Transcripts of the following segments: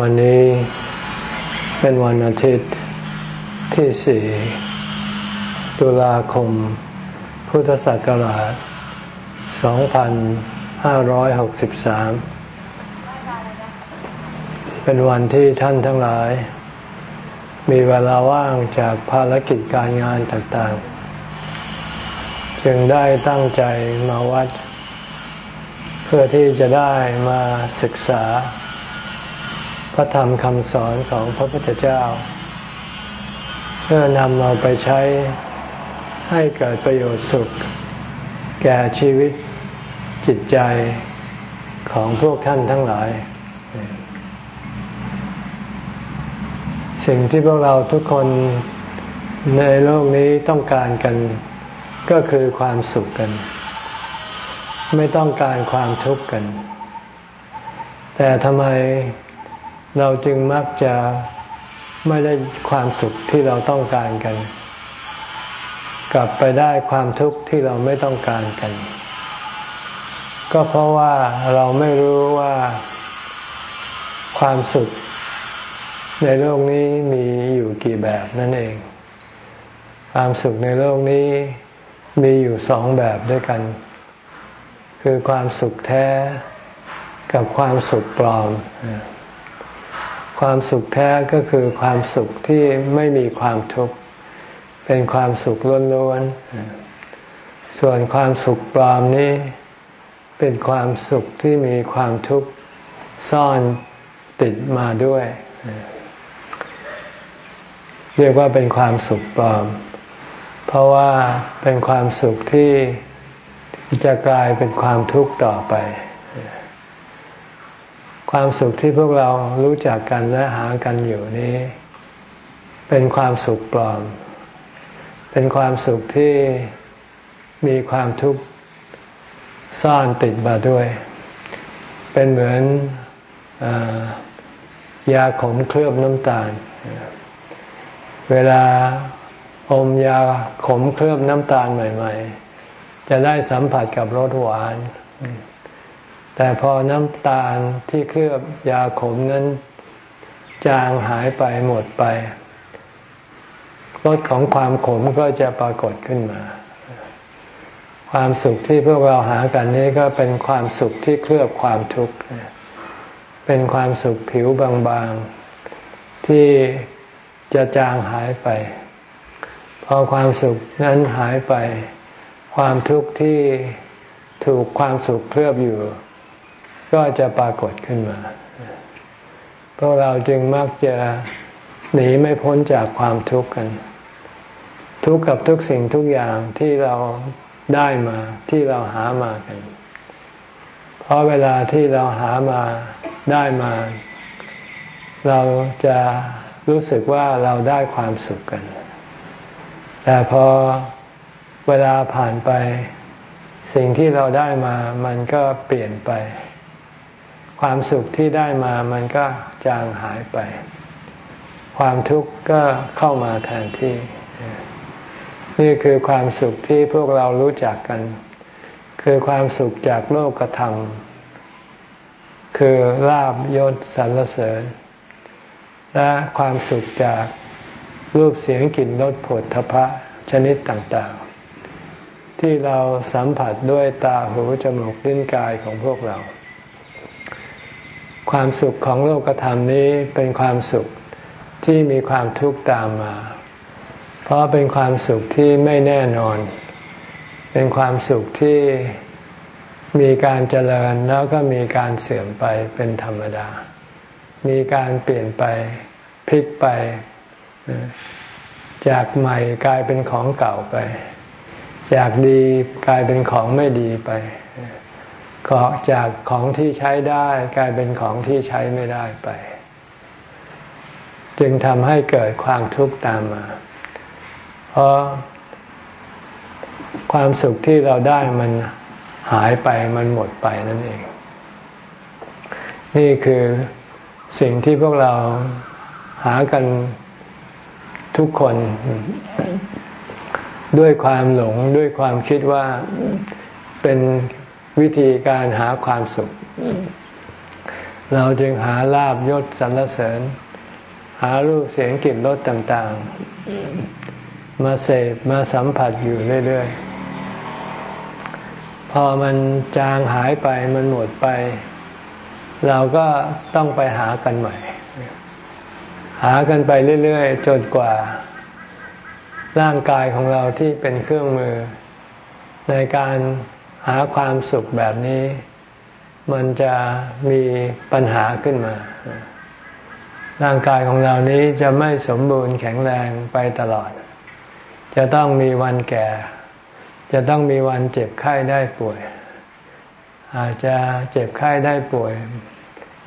วันนี้เป็นวันอาทิตย์ที่สี่ตุลาคม พุทธศักราช 2563 เป็นวันที่ท่านทั้งหลาย มีเวลาว่างจากภารกิจการงานต่างๆ จึงได้ตั้งใจมาวัด เพื่อที่จะได้มาศึกษา พระธรรมคำสอนของพระพุทธเจ้า เพื่อนำเอาไปใช้ให้เกิดประโยชน์สุข แก่ชีวิตจิตใจของพวกท่านทั้งหลาย สิ่งที่พวกเราทุกคนในโลกนี้ต้องการกันก็คือความสุขกัน ไม่ต้องการความทุกข์กัน แต่ทำไม เราจึงมักจะไม่ได้ความสุขที่เราต้องการกัน กลับไปได้ความทุกข์ที่เราไม่ต้องการกัน ก็เพราะว่าเราไม่รู้ว่าความสุขในโลกนี้มีอยู่กี่แบบนั่นเอง ความสุขในโลกนี้มีอยู่สองแบบด้วยกัน คือความสุขแท้กับความสุขปลอม ความสุขแท้ก็คือความสุขที่ไม่มีความทุกข์ เป็นความสุขล้วนๆ ส่วนความสุขปลอมนี้ เป็นความสุขที่มีความทุกข์ซ่อนติดมาด้วย เรียกว่าเป็นความสุขปลอม เพราะว่าเป็นความสุขที่จะกลายเป็นความทุกข์ต่อไป ความสุขที่พวกเรารู้จักกันและหากันอยู่นี้ เป็นความสุขปลอม เป็นความสุขที่มีความทุกข์ซ่อนติดมาด้วย เป็นเหมือนยาขมเคลือบน้ำตาล เวลาอมยาขมเคลือบน้ำตาลใหม่ ๆ จะได้สัมผัสกับรสหวาน แต่พอน้ำตาลที่เคลือบยาขมนั้น จางหายไปหมดไปรสของความขมก็จะปรากฏขึ้นมา ความสุขที่พวกเราหากันนี้ก็เป็นความสุขที่เคลือบความทุกข์ เป็นความสุขผิวบางๆ ที่จะจางหายไป พอความสุขนั้นหายไป ความทุกข์ที่ถูกความสุขเคลือบอยู่ ก็จะปรากฏขึ้นมา พวกเราจึงมักจะหนีไม่พ้นจากความทุกข์กัน ทุกข์กับทุกสิ่งทุกอย่างที่เราได้มาที่เราหามากัน เพราะเวลาที่เราหามาได้มา เราจะรู้สึกว่าเราได้ความสุขกัน แต่พอเวลาผ่านไป สิ่งที่เราได้มามันก็เปลี่ยนไป ความสุขที่ได้มามันก็จางหายไป ความทุกข์ก็เข้ามาแทนที่ นี่คือความสุขที่พวกเรารู้จักกัน คือความสุขจากโลกธรรมคือลาบยศสรรเสริญ และความสุขจากรูปเสียงกลิ่นรสผลทพะชนิดต่างๆ ที่เราสัมผัสด้วยตาหูจมูกลิ้นกายของพวกเรา ความสุขของโลกธรรมนี้เป็นความสุขที่มีความทุกข์ตามมา เพราะเป็นความสุขที่ไม่แน่นอน เป็นความสุขที่มีการเจริญแล้วก็มีการเสื่อมไปเป็นธรรมดา มีการเปลี่ยนไปพลิกไป จากใหม่กลายเป็นของเก่าไป จากดีกลายเป็นของไม่ดีไป ก็จากของที่ใช้ได้กลายเป็นของที่ใช้ไม่ได้ไป จึงทำให้เกิดความทุกข์ตามมา เพราะ ความสุขที่เราได้มันหายไปมันหมดไปนั่นเอง นี่คือสิ่งที่พวกเราหากันทุกคนด้วยความหลงด้วยความคิดว่าเป็น วิธีการหาความสุข เราจึงหาลาบยศสรรเสริญ หารูปเสียงกลิ่นรสต่าง ๆ มาเสพมาสัมผัสอยู่เรื่อย ๆ พอมันจางหายไปมันหมดไป เราก็ต้องไปหากันใหม่ หากันไปเรื่อย ๆ จนกว่า ร่างกายของเราที่เป็นเครื่องมือในการ หาความสุขแบบนี้ มันจะมีปัญหาขึ้นมา ร่างกายของเรานี้จะไม่สมบูรณ์แข็งแรงไปตลอด จะต้องมีวันแก่ จะต้องมีวันเจ็บไข้ได้ป่วย อาจจะเจ็บไข้ได้ป่วย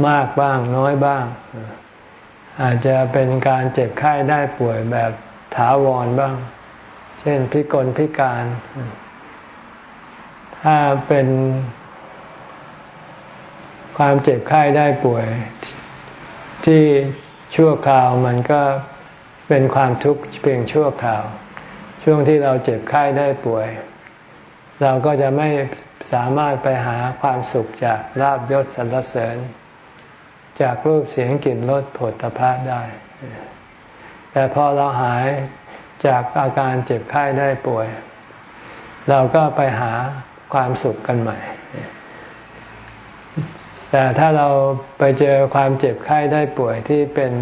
มากบ้างน้อยบ้าง อาจจะเป็นการเจ็บไข้ได้ป่วยแบบถาวรบ้าง เช่นพิกลพิการ ถ้าเป็นความเจ็บไข้ได้ป่วย ที่ชั่วคราวมันก็เป็นความทุกข์เพียงชั่วคราว ช่วงที่เราเจ็บไข้ได้ป่วย เราก็จะไม่สามารถไปหาความสุขจากลาบยศสรรเสริญ จากรูปเสียงกลิ่นรสผลตภะได้ แต่พอเราหายจากอาการเจ็บไข้ได้ป่วย เราก็ไปหา ความสุขกันใหม่ แต่ถ้าเราไปเจอความเจ็บไข้ได้ป่วยที่เป็น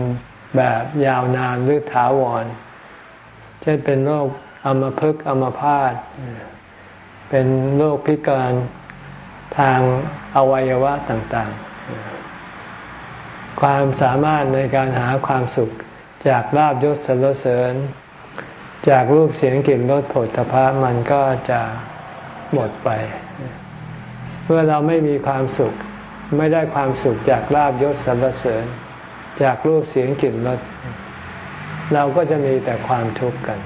แบบยาวนานหรือถาวร เช่นเป็นโรคอัมพฤกษ์อัมพาตเป็นโรคพิการทางอวัยวะต่างๆ ความสามารถในการหาความสุขจากลาบยศสรรเสริญ จากรูปเสียงกลิ่นรสผลตภะมันก็จะ หมดไป เมื่อเราไม่มีความสุข ไม่ได้ความสุขจากลาบยศสรรเสริญ จากรูปเสียงกลิ่นรสเราก็จะมีแต่ความทุกข์กัน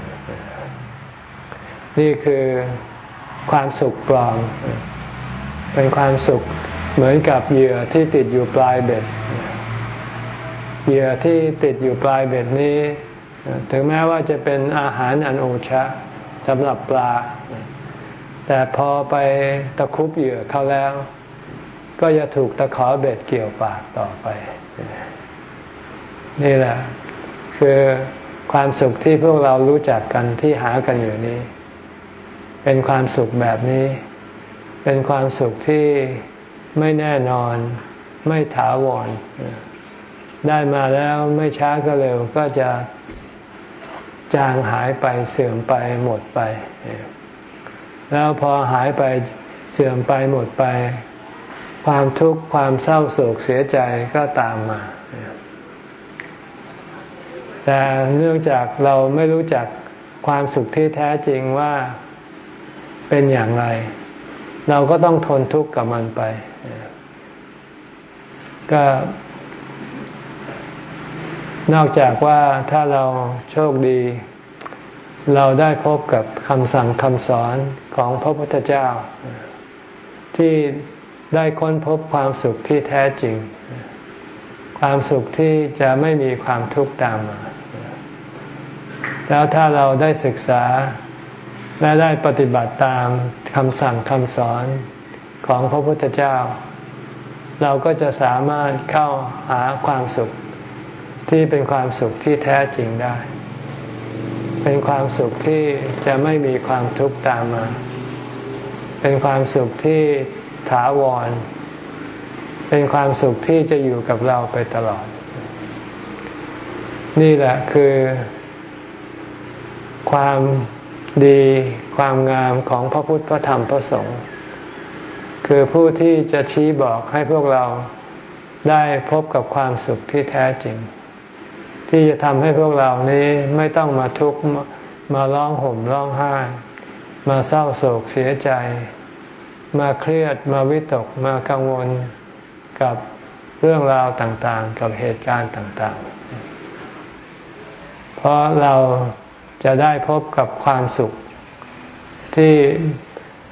นี่คือความสุขปลอมเป็นความสุขเหมือนกับเหยื่อที่ติดอยู่ปลายเบ็ด เหยื่อที่ติดอยู่ปลายเบ็ดนี้ ถึงแม้ว่าจะเป็นอาหารอันโอชะสำหรับปลา แต่พอไปตะคุบเหยื่อเขาแล้ว ก็จะถูกตะขอเบ็ดเกี่ยวปากต่อไป นี่แหละ คือความสุขที่พวกเรารู้จักกันที่หากันอยู่นี้ เป็นความสุขแบบนี้ เป็นความสุขที่ไม่แน่นอน ไม่ถาวร ได้มาแล้วไม่ช้าก็เร็วก็จะจางหายไปเสื่อมไปหมดไป แล้วพอหายไปเสื่อมไปหมดไป ความทุกข์ความเศร้าโศกเสียใจก็ตามมา แต่เนื่องจากเราไม่รู้จักความสุขที่แท้จริงว่าเป็นอย่างไร เราก็ต้องทนทุกข์กับมันไป ก็ นอกจากว่าถ้าเราโชคดี เราได้พบกับคำสั่งคำสอน ของพระพุทธเจ้า ที่ได้ค้นพบความสุขที่แท้จริง ความสุขที่จะไม่มีความทุกข์ตามมา แล้วถ้าเราได้ศึกษาและได้ปฏิบัติตามคำสั่งคำสอนของพระพุทธเจ้า เราก็จะสามารถเข้าหาความสุขที่เป็นความสุขที่แท้จริงได้ เป็นความสุขที่จะไม่มีความทุกข์ตามมา เป็นความสุขที่ถาวร เป็นความสุขที่จะอยู่กับเราไปตลอด นี่แหละคือ ความดีความงามของพระพุทธพระธรรมพระสงฆ์คือผู้ที่จะชี้บอกให้พวกเราได้พบกับความสุขที่แท้จริง ที่จะทำให้พวกเรานี้ไม่ต้องมาทุกข์มาร้องห่มร้องไห้ มาเศร้าโศกเสียใจ มาเครียดมาวิตกมากังวลกับเรื่องราวต่างๆ กับเหตุการณ์ต่างๆ เพราะเราจะได้พบกับความสุข ที่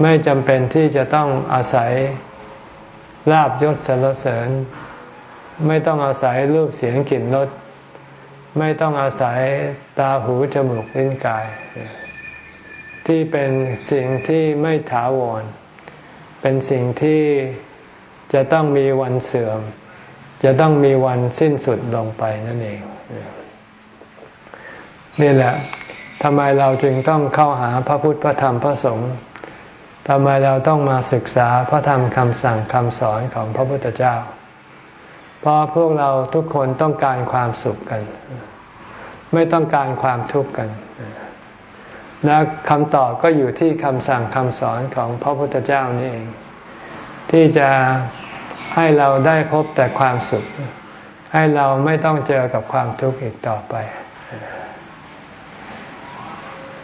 ไม่จำเป็นที่จะต้องอาศัยลาบยศสรรเสริญ ไม่ต้องอาศัยรูปเสียงกลิ่นรสไม่ต้องอาศัยตาหูจมูกลิ้นกาย ที่เป็นสิ่งที่ไม่ถาวร เป็นสิ่งที่จะต้องมีวันเสื่อม จะต้องมีวันสิ้นสุดลงไปนั่นเอง นี่แหละทำไมเราจึงต้องเข้าหาพระพุทธพระธรรมพระสงฆ์ทำไมเราต้องมาศึกษาพระธรรมคำสั่งคำสอนของพระพุทธเจ้า เพราะพวกเราทุกคนต้องการความสุขกัน ไม่ต้องการความทุกข์กัน และคำตอบก็อยู่ที่คำสั่งคำสอนของพระพุทธเจ้านี่เอง ที่จะให้เราได้พบแต่ความสุข ให้เราไม่ต้องเจอกับความทุกข์อีกต่อไป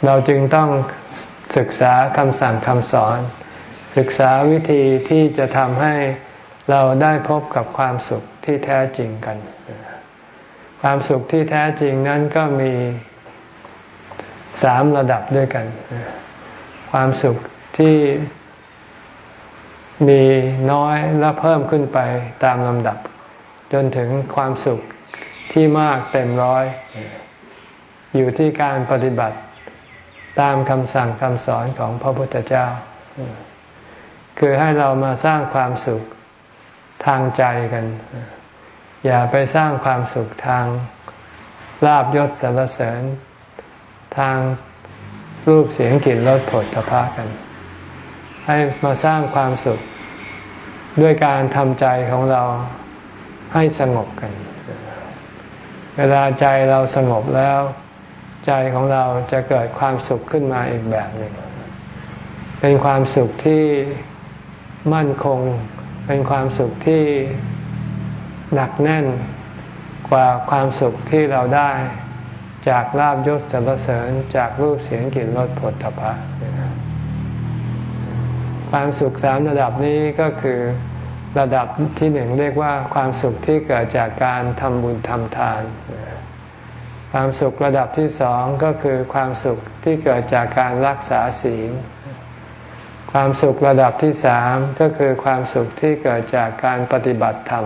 เราจึงต้องศึกษาคำสั่งคำสอน ศึกษาวิธีที่จะทำให้เราได้พบกับความสุขที่แท้จริงกัน ความสุขที่แท้จริงนั้นก็มี สามระดับด้วยกัน ความสุขที่มีน้อยและเพิ่มขึ้นไปตามลำดับ จนถึงความสุขที่มากเต็มร้อย อยู่ที่การปฏิบัติตามคำสั่งคำสอนของพระพุทธเจ้า คือให้เรามาสร้างความสุขทางใจกัน อย่าไปสร้างความสุขทางลาบยศสรรเสริญ ทางรูปเสียงกลิ่นรสผลตภะกัน ให้มาสร้างความสุขด้วยการทำใจของเราให้สงบกัน เวลาใจเราสงบแล้ว ใจของเราจะเกิดความสุขขึ้นมาอีกแบบหนึ่ง เป็นความสุขที่มั่นคง เป็นความสุขที่หนักแน่นกว่าความสุขที่เราได้ จากลาบยศสรรเสริญจากรูปเสียงกลิ่นรสผลตภะความสุขสามระดับนี้ก็คือระดับที่หนึ่งเรียกว่าความสุขที่เกิดจากการทำบุญทำทาน ความสุขระดับที่สองก็คือความสุขที่เกิดจากการรักษาศีล ความสุขระดับที่สามก็คือความสุขที่เกิดจากการปฏิบัติธรรม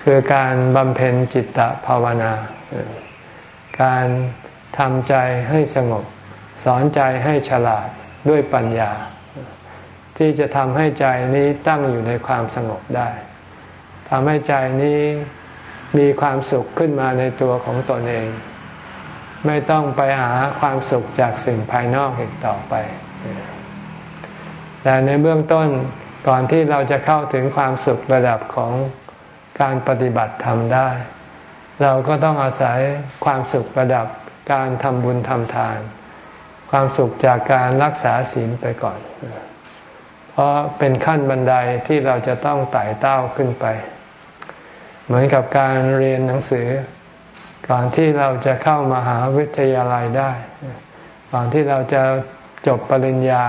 คือการบำเพ็ญจิตตภาวนา การทำใจให้สงบ สอนใจให้ฉลาดด้วยปัญญา ที่จะทำให้ใจนี้ตั้งอยู่ในความสงบได้ทำให้ใจนี้มีความสุขขึ้นมาในตัวของตนเอง ไม่ต้องไปหาความสุขจากสิ่งภายนอกอีกต่อไป แต่ในเบื้องต้นก่อนที่เราจะเข้าถึงความสุขระดับของการปฏิบัติธรรมได้ เราก็ต้องอาศัยความสุขระดับการทำบุญทำทาน ความสุขจากการรักษาศีลไปก่อน เพราะเป็นขั้นบันไดที่เราจะต้องไต่เต้าขึ้นไป เหมือนกับการเรียนหนังสือ ก่อนที่เราจะเข้ามาหาวิทยาลัยได้ ก่อนที่เราจะจบปริญญา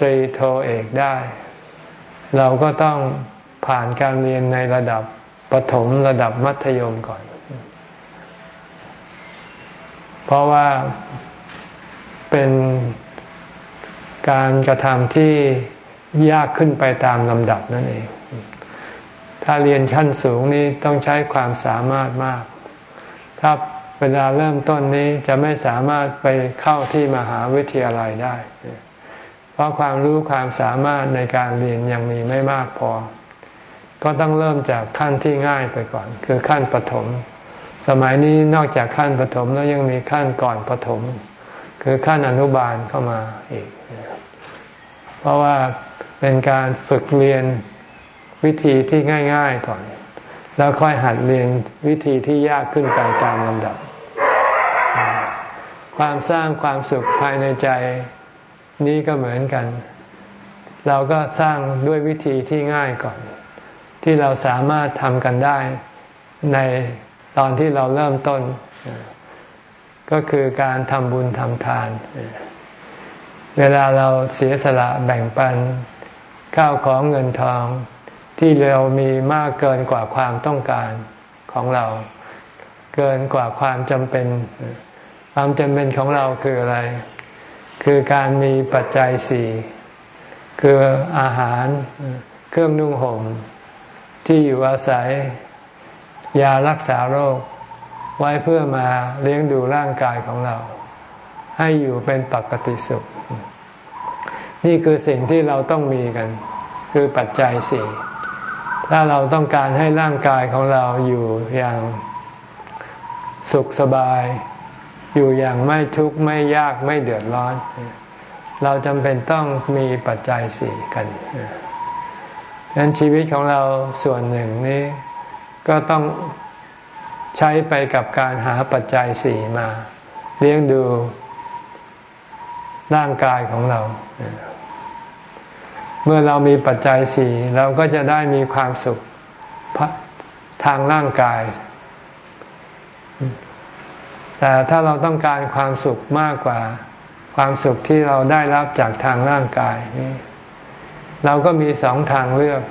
ตรีโทเอกได้ เราก็ต้องผ่านการเรียนในระดับปถมระดับมัธยมก่อน เพราะว่าเป็นการกระทำที่ยากขึ้นไปตามลำดับนั่นเอง ถ้าเรียนชั้นสูงนี้ต้องใช้ความสามารถมาก ถ้าเวลาเริ่มต้นนี้จะไม่สามารถไปเข้าที่มหาวิทยาลัยได้ เพราะความรู้ความสามารถในการเรียนยังมีไม่มากพอ ก็ต้องเริ่มจากขั้นที่ง่ายไปก่อน คือขั้นปฐม สมัยนี้นอกจากขั้นปฐมแล้วยังมีขั้นก่อนปฐมคือขั้นอนุบาลเข้ามาอีก เพราะว่าเป็นการฝึกเรียนวิธีที่ง่าย ๆก่อน แล้วค่อยหัดเรียนวิธีที่ยากขึ้นไปตามลำดับ ความสร้างความสุขภายในใจนี้ก็เหมือนกัน เราก็สร้างด้วยวิธีที่ง่ายก่อน ที่เราสามารถทำกันได้ใน ตอนที่เราเริ่มต้น ก็คือการทำบุญทำทาน เวลาเราเสียสละแบ่งปันข้าวของเงินทองที่เรามีมากเกินกว่าความต้องการของเรา เกินกว่าความจำเป็น ความจำเป็นของเราคืออะไร คือการมีปัจจัยสี่คืออาหารเครื่องนุ่งห่มที่อยู่อาศัย ยารักษาโรค ไว้เพื่อมาเลี้ยงดูร่างกายของเรา ให้อยู่เป็นปกติสุข นี่คือสิ่งที่เราต้องมีกัน คือปัจจัยสี่ถ้าเราต้องการให้ร่างกายของเราอยู่อย่างสุขสบาย อยู่อย่างไม่ทุกข์ไม่ยากไม่เดือดร้อน เราจำเป็นต้องมีปัจจัยสี่กันดังนั้นชีวิตของเราส่วนหนึ่งนี้ ก็ต้องใช้ไปกับการหาปัจจัยสี่มา เลี้ยงดูร่างกายของเรา เมื่อเรามีปัจจัยสี่เราก็จะได้มีความสุขทางร่างกาย แต่ถ้าเราต้องการความสุขมากกว่าความสุขที่เราได้รับจากทางร่างกายนี่เราก็มีสองทางเลือก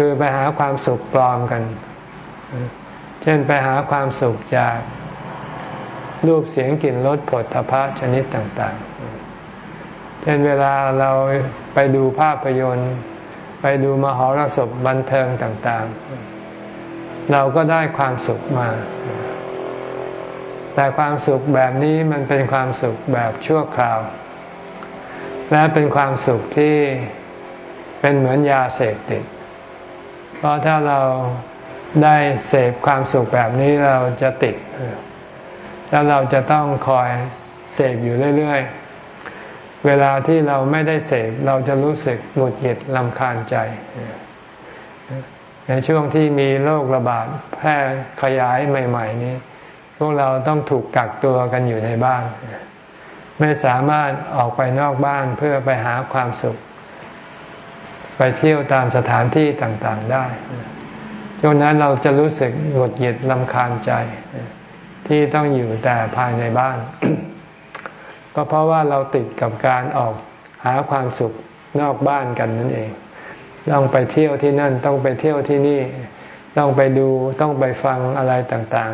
คือไปหาความสุขปลอมกัน เช่นไปหาความสุขจากรูปเสียงกลิ่นรสผลทพะชนิดต่าง ๆ เช่นเวลาเราไปดูภาพยนตร์ ไปดูมหรสพบันเทิงต่าง ๆ เราก็ได้ความสุขมา แต่ความสุขแบบนี้มันเป็นความสุขแบบชั่วคราว และเป็นความสุขที่เป็นเหมือนยาเสพติด เพราะถ้าเราได้เสพความสุขแบบนี้เราจะติด แล้วเราจะต้องคอยเสพอยู่เรื่อย ๆ เวลาที่เราไม่ได้เสพเราจะรู้สึกหงุดหงิดลำคาญใจ ในช่วงที่มีโรคระบาดแพร่ขยายใหม่ ๆ นี้ พวกเราต้องถูกกักตัวกันอยู่ในบ้าน ไม่สามารถออกไปนอกบ้านเพื่อไปหาความสุข ไปเที่ยวตามสถานที่ต่างๆได้ช่วงนั้นเราจะรู้สึกหงุดหงิดลำคาญใจ ที่ต้องอยู่แต่ภายในบ้าน ก็เพราะว่าเราติดกับการออกหาความสุขนอกบ้านกันนั่นเอง ต้องไปเที่ยวที่นั่นต้องไปเที่ยวที่นี่ ต้องไปดูต้องไปฟังอะไรต่าง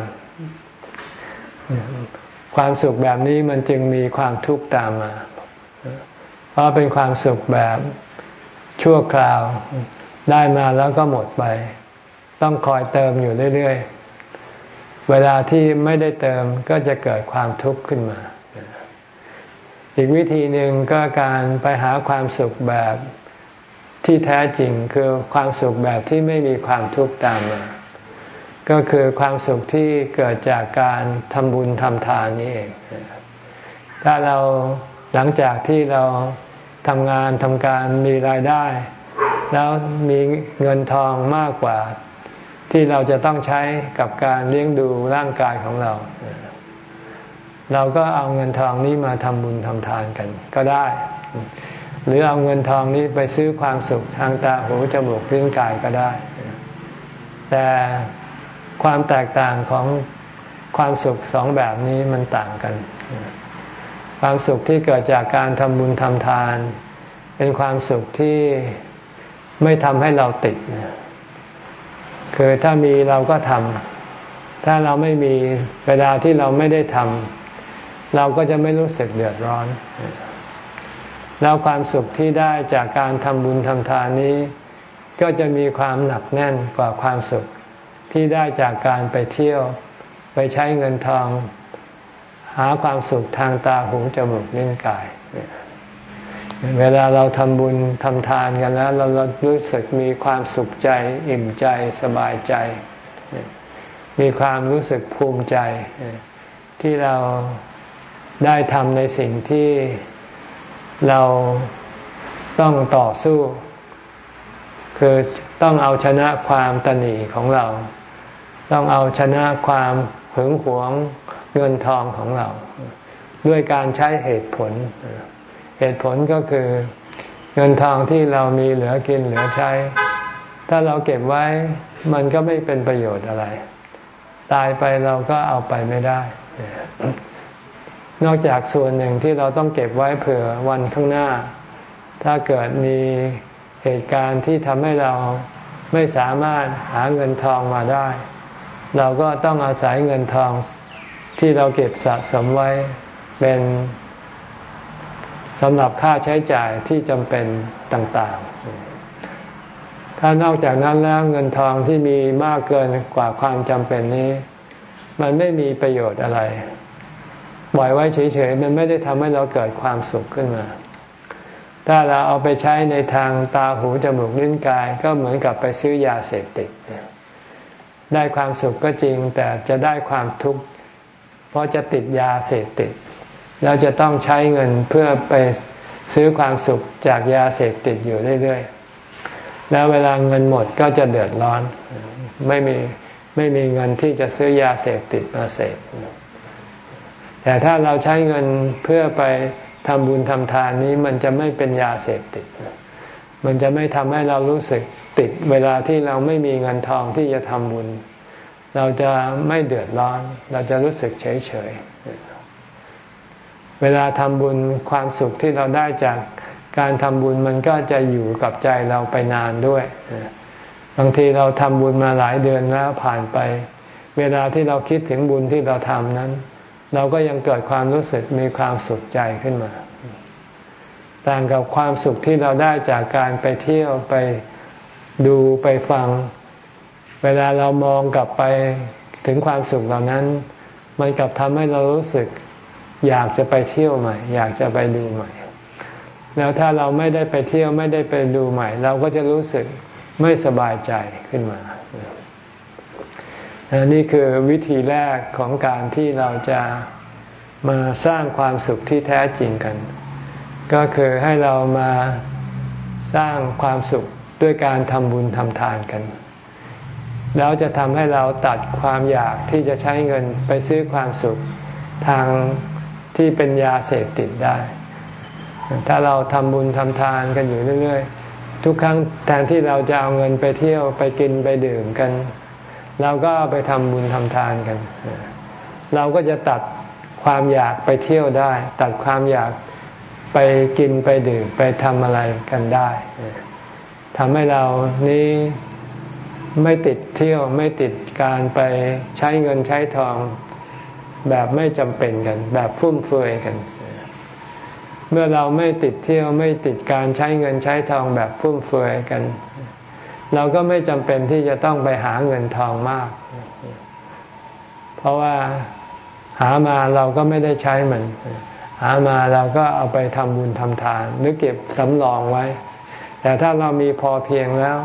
ๆ ความสุขแบบนี้มันจึงมีความทุกข์ตามมา เพราะเป็นความสุขแบบ ชั่วคราว ได้มาแล้วก็หมดไป ต้องคอยเติมอยู่เรื่อยๆ เวลาที่ไม่ได้เติมก็จะเกิดความทุกข์ขึ้นมา อีกวิธีหนึ่งก็การไปหาความสุขแบบที่แท้จริงคือความสุขแบบที่ไม่มีความทุกข์ตามมา ก็คือความสุขที่เกิดจากการทำบุญทำทานนี่เอง ถ้าเราหลังจากที่เรา ทำงานทำการมีรายได้ แล้วมีเงินทองมากกว่า ที่เราจะต้องใช้กับการเลี้ยงดูร่างกายของเรา เราก็เอาเงินทองนี้มาทำบุญทำทานกันก็ได้ หรือเอาเงินทองนี้ไปซื้อความสุขทางตาหูจมูกลิ้นกายก็ได้ แต่ความแตกต่างของความสุขสองแบบนี้มันต่างกัน ความสุขที่เกิดจากการทำบุญทำทาน เป็นความสุขที่ไม่ทำให้เราติด คือถ้ามีเราก็ทำถ้าเราไม่มีเวลาที่เราไม่ได้ทำเราก็จะไม่รู้สึกเดือดร้อน แล้วความสุขที่ได้จากการทำบุญทำทานนี้ ก็จะมีความหนักแน่นกว่าความสุขที่ได้จากการไปเที่ยว ไปใช้เงินทอง หาความสุขทางตาหูจมูกลิ้นกาย เวลาเราทำบุญทำทานกันแล้ว เรารู้สึกมีความสุขใจ อิ่มใจสบายใจ มีความรู้สึกภูมิใจ ที่เราได้ทำในสิ่งที่เราต้องต่อสู้ คือต้องเอาชนะความตนีของเรา ต้องเอาชนะความหึงหวง เงินทองของเรา ด้วยการใช้เหตุผล เหตุผลก็คือเงินทองที่เรามีเหลือกินเหลือใช้ ถ้าเราเก็บไว้มันก็ไม่เป็นประโยชน์อะไร ตายไปเราก็เอาไปไม่ได้ นอกจากส่วนหนึ่งที่เราต้องเก็บไว้เผื่อวันข้างหน้า ถ้าเกิดมีเหตุการณ์ที่ทำให้เราไม่สามารถหาเงินทองมาได้ เราก็ต้องอาศัยเงินทอง ที่เราเก็บสะสมไว้เป็นสำหรับค่าใช้จ่ายที่จำเป็นต่างๆ ถ้านอกจากนั้นแล้วเงินทองที่มีมากเกินกว่าความจำเป็นนี้ มันไม่มีประโยชน์อะไรปล่อยไว้เฉยๆ มันไม่ได้ทำให้เราเกิดความสุขขึ้นมา ถ้าเราเอาไปใช้ในทางตาหูจมูกลิ้นกาย ก็เหมือนกับไปซื้อยาเสพติด ได้ความสุขก็จริงแต่จะได้ความทุกข์ ราะจะติดยาเสพติด แล้วจะต้องใช้เงินเพื่อไปซื้อความสุขจากยาเสพติดอยู่เรื่อยๆ แล้วเวลาเงินหมดก็จะเดือดร้อน ไม่มีไม่มีเงินที่จะซื้อยาเสพติดมาเสพแต่ถ้าเราใช้เงินเพื่อไปทำบุญทำทานนี้มันจะไม่เป็นยาเสพติด มันจะไม่ทำให้เรารู้สึกติดเวลาที่เราไม่มีเงินทองที่จะทำบุญ เราจะไม่เดือดร้อน เราจะรู้สึกเฉยเฉยเวลาทำบุญความสุขที่เราได้จากการทำบุญมันก็จะอยู่กับใจเราไปนานด้วย บางทีเราทำบุญมาหลายเดือนแล้วผ่านไป เวลาที่เราคิดถึงบุญที่เราทำนั้น เราก็ยังเกิดความรู้สึกมีความสุขใจขึ้นมา ต่างกับความสุขที่เราได้จากการไปเที่ยวไปดูไปฟัง เวลาเรามองกลับไปถึงความสุขเหล่านั้น มันกลับทำให้เรารู้สึก อยากจะไปเที่ยวใหม่ อยากจะไปดูใหม่ แล้วถ้าเราไม่ได้ไปเที่ยวไม่ได้ไปดูใหม่ เราก็จะรู้สึกไม่สบายใจขึ้นมานี่คือวิธีแรกของการที่เราจะมาสร้างความสุขที่แท้จริงกัน ก็คือให้เรามาสร้างความสุขด้วยการทำบุญทำทานกัน แล้วจะทำให้เราตัดความอยากที่จะใช้เงินไปซื้อความสุขทางที่เป็นยาเสพติดได้ ถ้าเราทำบุญทำทานกันอยู่เรื่อยๆ ทุกครั้งแทนที่เราจะเอาเงินไปเที่ยวไปกินไปดื่มกัน เราก็ไปทำบุญทำทานกัน เราก็จะตัดความอยากไปเที่ยวได้ ตัดความอยากไปกินไปดื่มไปทำอะไรกันได้ทำให้เรานี้ ไม่ติดเที่ยวไม่ติดการไปใช้เงินใช้ทอง แบบไม่จำเป็นกัน แบบฟุ่มเฟือยกัน เมื่อเราไม่ติดเที่ยวไม่ติดการใช้เงินใช้ทองแบบฟุ่มเฟือยกัน เราก็ไม่จำเป็นที่จะต้องไปหาเงินทองมาก เพราะว่าหามาเราก็ไม่ได้ใช้มัน หามาเราก็เอาไปทำบุญทำทาน หรือเก็บสำรองไว้ แต่ถ้าเรามีพอเพียงแล้ว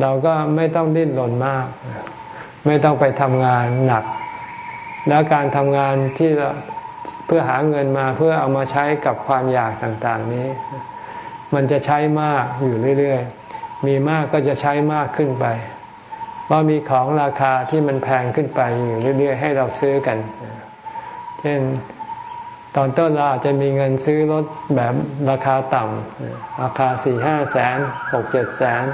เราก็ไม่ต้องดิ้นรนมาก ไม่ต้องไปทำงานหนัก แล้วการทำงานที่เพื่อหาเงินมาเพื่อเอามาใช้กับความอยากต่างๆนี้ มันจะใช้มากอยู่เรื่อยๆ มีมากก็จะใช้มากขึ้นไป เพราะมีของราคาที่มันแพงขึ้นไปอยู่เรื่อยๆ ให้เราซื้อกัน เช่นตอนต้นเราอาจจะมีเงินซื้อรถแบบราคาต่ำราคาสี่ห้าแสนหกเจ็ดแสน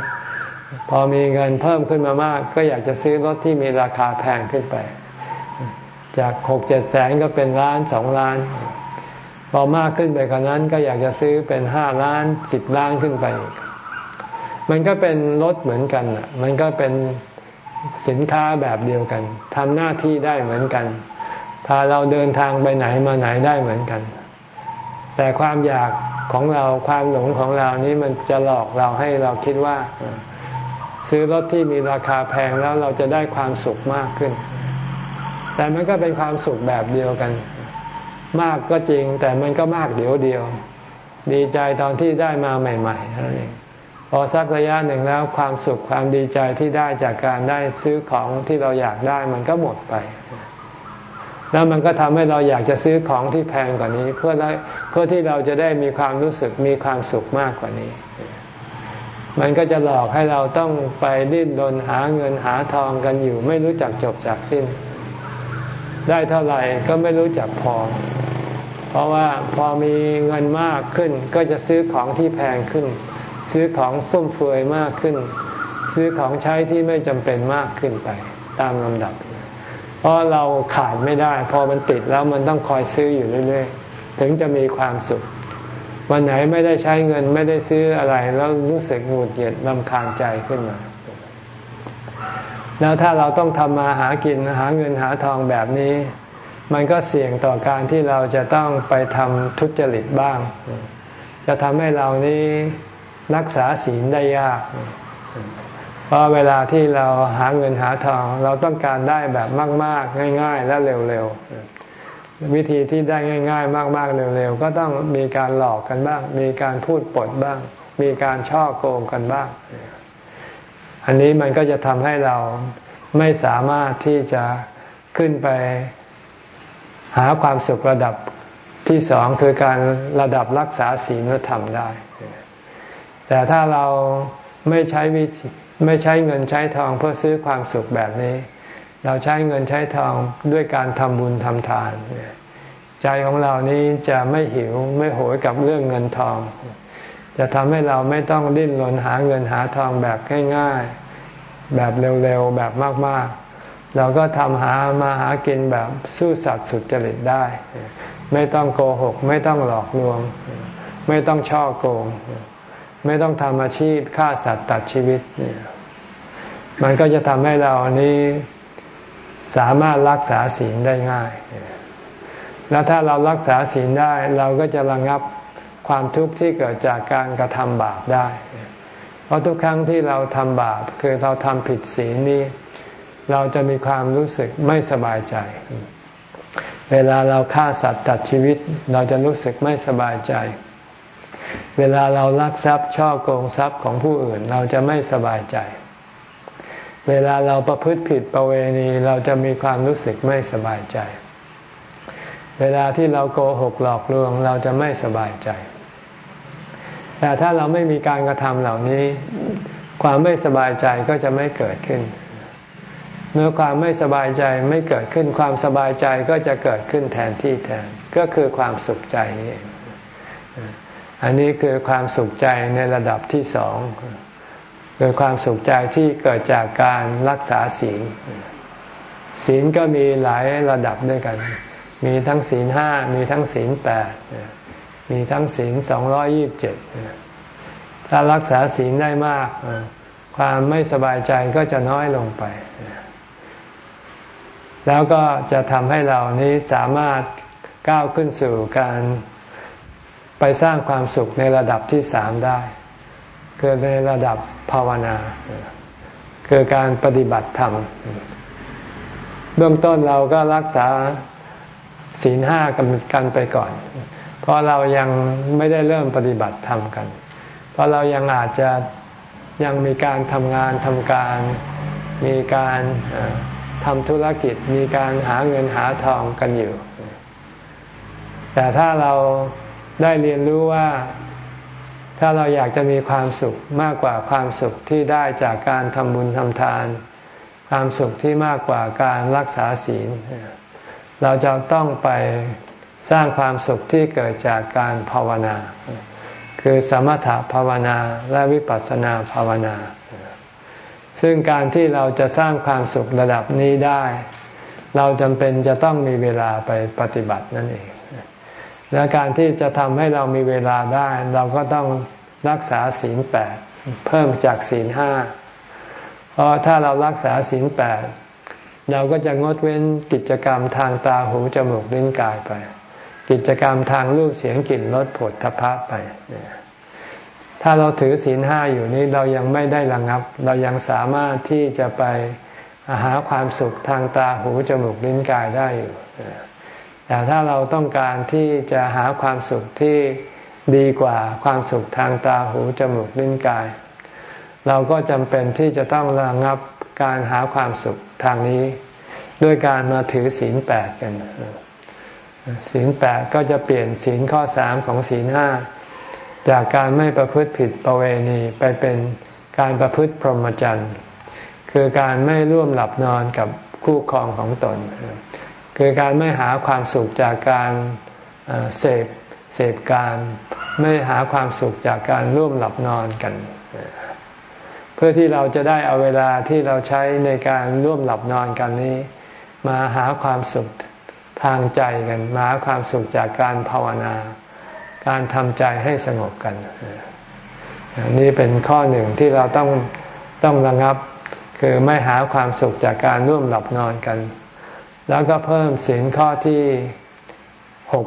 พอมีเงินเพิ่มขึ้นมามาก ก็อยากจะซื้อรถที่มีราคาแพงขึ้นไป จากหกเจ็ดแสนก็เป็นล้านสองล้าน พอมากขึ้นไปกว่านั้นก็อยากจะซื้อเป็นห้าล้านสิบล้านขึ้นไป มันก็เป็นรถเหมือนกันมันก็เป็นสินค้าแบบเดียวกันทำหน้าที่ได้เหมือนกันพาเราเดินทางไปไหนมาไหนได้เหมือนกัน แต่ความอยากของเราความหลงของเรานี้มันจะหลอกเราให้เราคิดว่า ซื้อรถที่มีราคาแพงแล้วเราจะได้ความสุขมากขึ้น แต่มันก็เป็นความสุขแบบเดียวกัน มากก็จริง แต่มันก็มากเดียวเดียว ดีใจตอนที่ได้มาใหม่ๆนั่นเองพอสักระยะหนึ่งแล้วความสุขความดีใจที่ได้จากการได้ซื้อของที่เราอยากได้มันก็หมดไป แล้วมันก็ทำให้เราอยากจะซื้อของที่แพงกว่านี้ เพื่อเพื่อที่เราจะได้มีความรู้สึกมีความสุขมากกว่านี้ มันก็จะหลอกให้เราต้องไปดิ้นรนหาเงินหาทองกันอยู่ ไม่รู้จักจบจากสิ้น ได้เท่าไหร่ก็ไม่รู้จักพอ เพราะว่าพอมีเงินมากขึ้น ก็จะซื้อของที่แพงขึ้น ซื้อของฟุ่มเฟือยมากขึ้น ซื้อของใช้ที่ไม่จำเป็นมากขึ้นไป ตามลำดับ เพราะเราขาดไม่ได้ พอมันติดแล้วมันต้องคอยซื้ออยู่เรื่อยๆ ถึงจะมีความสุข วันไหนไม่ได้ใช้เงินไม่ได้ซื้ออะไร แล้วรู้สึกหงุดหงิดลำคาญใจขึ้นมา แล้วถ้าเราต้องทำมาหากินหาเงินหาทองแบบนี้ มันก็เสี่ยงต่อการที่เราจะต้องไปทำทุจริตบ้าง จะทำให้เรานี้รักษาศีลได้ยาก เพราะเวลาที่เราหาเงินหาทอง เราต้องการได้แบบมาก ๆ ง่าย ๆ และเร็ว ๆ วิธีที่ได้ง่าย ๆ มาก ๆ เร็ว ๆ ก็ต้องมีการหลอกกันบ้าง มีการพูดปดบ้าง มีการช่อโกงกันบ้าง อันนี้มันก็จะทำให้เราไม่สามารถที่จะขึ้นไปหาความสุขระดับที่สองคือการระดับรักษาศีลธรรมได้ แต่ถ้าเราไม่ใช้วิธีไม่ใช้เงินใช้ทองเพื่อซื้อความสุขแบบนี้ เราใช้เงินใช้ทองด้วยการทำบุญทำทาน ใจของเรานี้จะไม่หิวไม่โหยกับเรื่องเงินทอง จะทำให้เราไม่ต้องดิ้นรนหาเงินหาทองแบบง่ายๆ แบบเร็วๆ แบบมากๆ เราก็ทำหามาหากินแบบสู้สัตว์สุดจริตได้ ไม่ต้องโกหก ไม่ต้องหลอกลวง ไม่ต้องช่อโกง ไม่ต้องทำอาชีพฆ่าสัตว์ตัดชีวิต มันก็จะทำให้เรานี้ สามารถรักษาศีลได้ง่าย แล้วถ้าเรารักษาศีลได้เราก็จะระงับความทุกข์ที่เกิดจากการกระทำบาปได้ เพราะทุกครั้งที่เราทำบาปคือเราทำผิดศีลนี้ เราจะมีความรู้สึกไม่สบายใจ เวลาเราฆ่าสัตว์ตัดชีวิต เราจะรู้สึกไม่สบายใจ เวลาเราลักทรัพย์ช่อโกงทรัพย์ของผู้อื่น เราจะไม่สบายใจ เวลาเราประพฤติผิดประเวณีเราจะมีความรู้สึกไม่สบายใจ เวลาที่เราโกหกหลอกลวงเราจะไม่สบายใจ แต่ถ้าเราไม่มีการกระทำเหล่านี้ ความไม่สบายใจก็จะไม่เกิดขึ้น เมื่อความไม่สบายใจไม่เกิดขึ้นความสบายใจก็จะเกิดขึ้นแทนที่แทนก็คือความสุขใจนี่เองอันนี้คือความสุขใจในระดับที่สอง คือความสุขใจที่เกิดจากการรักษาศีล ศีลก็มีหลายระดับด้วยกัน มีทั้งศีลห้ามีทั้งศีลแปดมีทั้งศีลสองร้อยี่บเจ็ดถ้ารักษาศีลได้มาก ความไม่สบายใจก็จะน้อยลงไป แล้วก็จะทำให้เรานี้สามารถก้าวขึ้นสู่การไปสร้างความสุขในระดับที่สามได้ คือในระดับภาวนา คือการปฏิบัติธรรม เบื้องต้นเราก็รักษาศีลห้ากันกันไปก่อน เพราะเรายังไม่ได้เริ่มปฏิบัติธรรมกัน เพราะเรายังอาจจะยังมีการทำงานทำการ มีการทำธุรกิจ มีการหาเงินหาทองกันอยู่ แต่ถ้าเราได้เรียนรู้ว่า ถ้าเราอยากจะมีความสุขมากกว่าความสุขที่ได้จากการทำบุญทำทาน ความสุขที่มากกว่าการรักษาศีล เราจะต้องไปสร้างความสุขที่เกิดจากการภาวนา คือสมถภาวนาและวิปัสสนาภาวนา ซึ่งการที่เราจะสร้างความสุขระดับนี้ได้ เราจำเป็นจะต้องมีเวลาไปปฏิบัตินั่นเอง และการที่จะทำให้เรามีเวลาได้ เราก็ต้องรักษาศีลแปดเพิ่มจากศีลห้าเพราะถ้าเรารักษาศีลแปดเราก็จะงดเว้นกิจกรรมทางตาหูจมูกลิ้นกายไป กิจกรรมทางรูปเสียงกลิ่นรสผลทพะไป ถ้าเราถือศีลห้าอยู่นี้เรายังไม่ได้ระงับ เรายังสามารถที่จะไปหาความสุขทางตาหูจมูกลิ้นกายได้อยู่ แต่ถ้าเราต้องการที่จะหาความสุขที่ดีกว่าความสุขทางตาหูจมูกลิ้นกาย เราก็จำเป็นที่จะต้องระงับการหาความสุขทางนี้ ด้วยการมาถือศีลแปดกันศีลแปดก็จะเปลี่ยนศีลข้อสามของศีลห้าจากการไม่ประพฤติผิดประเวณีไปเป็นการประพฤติพรหมจรรย์ คือการไม่ร่วมหลับนอนกับคู่ครองของตน คือการไม่หาความสุขจากการเสพเสพการไม่หาความสุขจากการร่วมหลับนอนกัน เพื่อที่เราจะได้เอาเวลาที่เราใช้ในการร่วมหลับนอนกันนี้ มาหาความสุขทางใจกัน มาหาความสุขจากการภาวนา การทำใจให้สงบกัน นี่เป็นข้อหนึ่งที่เราต้องต้องระงับ คือไม่หาความสุขจากการร่วมหลับนอนกัน แล้วก็เพิ่มศีลข้อที่หก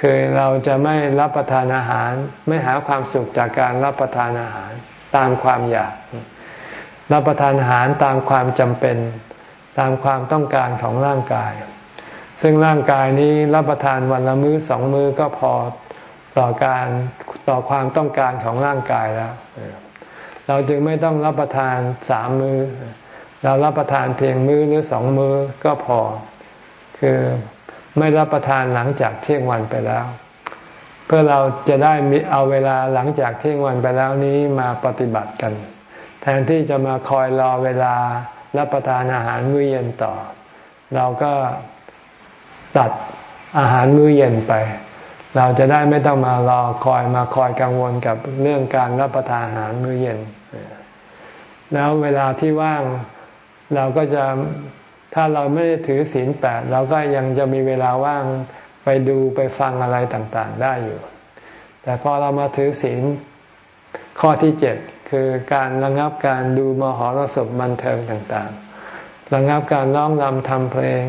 คือเราจะไม่รับประทานอาหาร ไม่หาความสุขจากการรับประทานอาหารตามความอยาก รับประทานอาหารตามความจำเป็น ตามความต้องการของร่างกาย ซึ่งร่างกายนี้รับประทานวันละมื้อสองมื้อก็พอต่อการต่อความต้องการของร่างกายแล้ว เราจึงไม่ต้องรับประทานสามมือ้อ เรารับประทานเพียงมื้อหรือสองมื้อก็พอ คือไม่รับประทานหลังจากเที่ยงวันไปแล้ว เพื่อเราจะได้มีเอาเวลาหลังจากเที่ยงวันไปแล้วนี้มาปฏิบัติกัน แทนที่จะมาคอยรอเวลารับประทานอาหารมื้อเย็นต่อ เราก็ตัดอาหารมื้อเย็นไป เราจะได้ไม่ต้องมารอคอยมาคอยกังวลกับเรื่องการรับประทานอาหารมื้อเย็น แล้วเวลาที่ว่าง เราก็จะถ้าเราไม่ได้ถือศีลแปดเราก็ยังจะมีเวลาว่างไปดูไปฟังอะไรต่างๆได้อยู่ แต่พอเรามาถือศีลข้อที่เจ็ดคือการระงับการดูมหรสพบันเทิงต่างๆ ระงับการร้องรำทำเพลง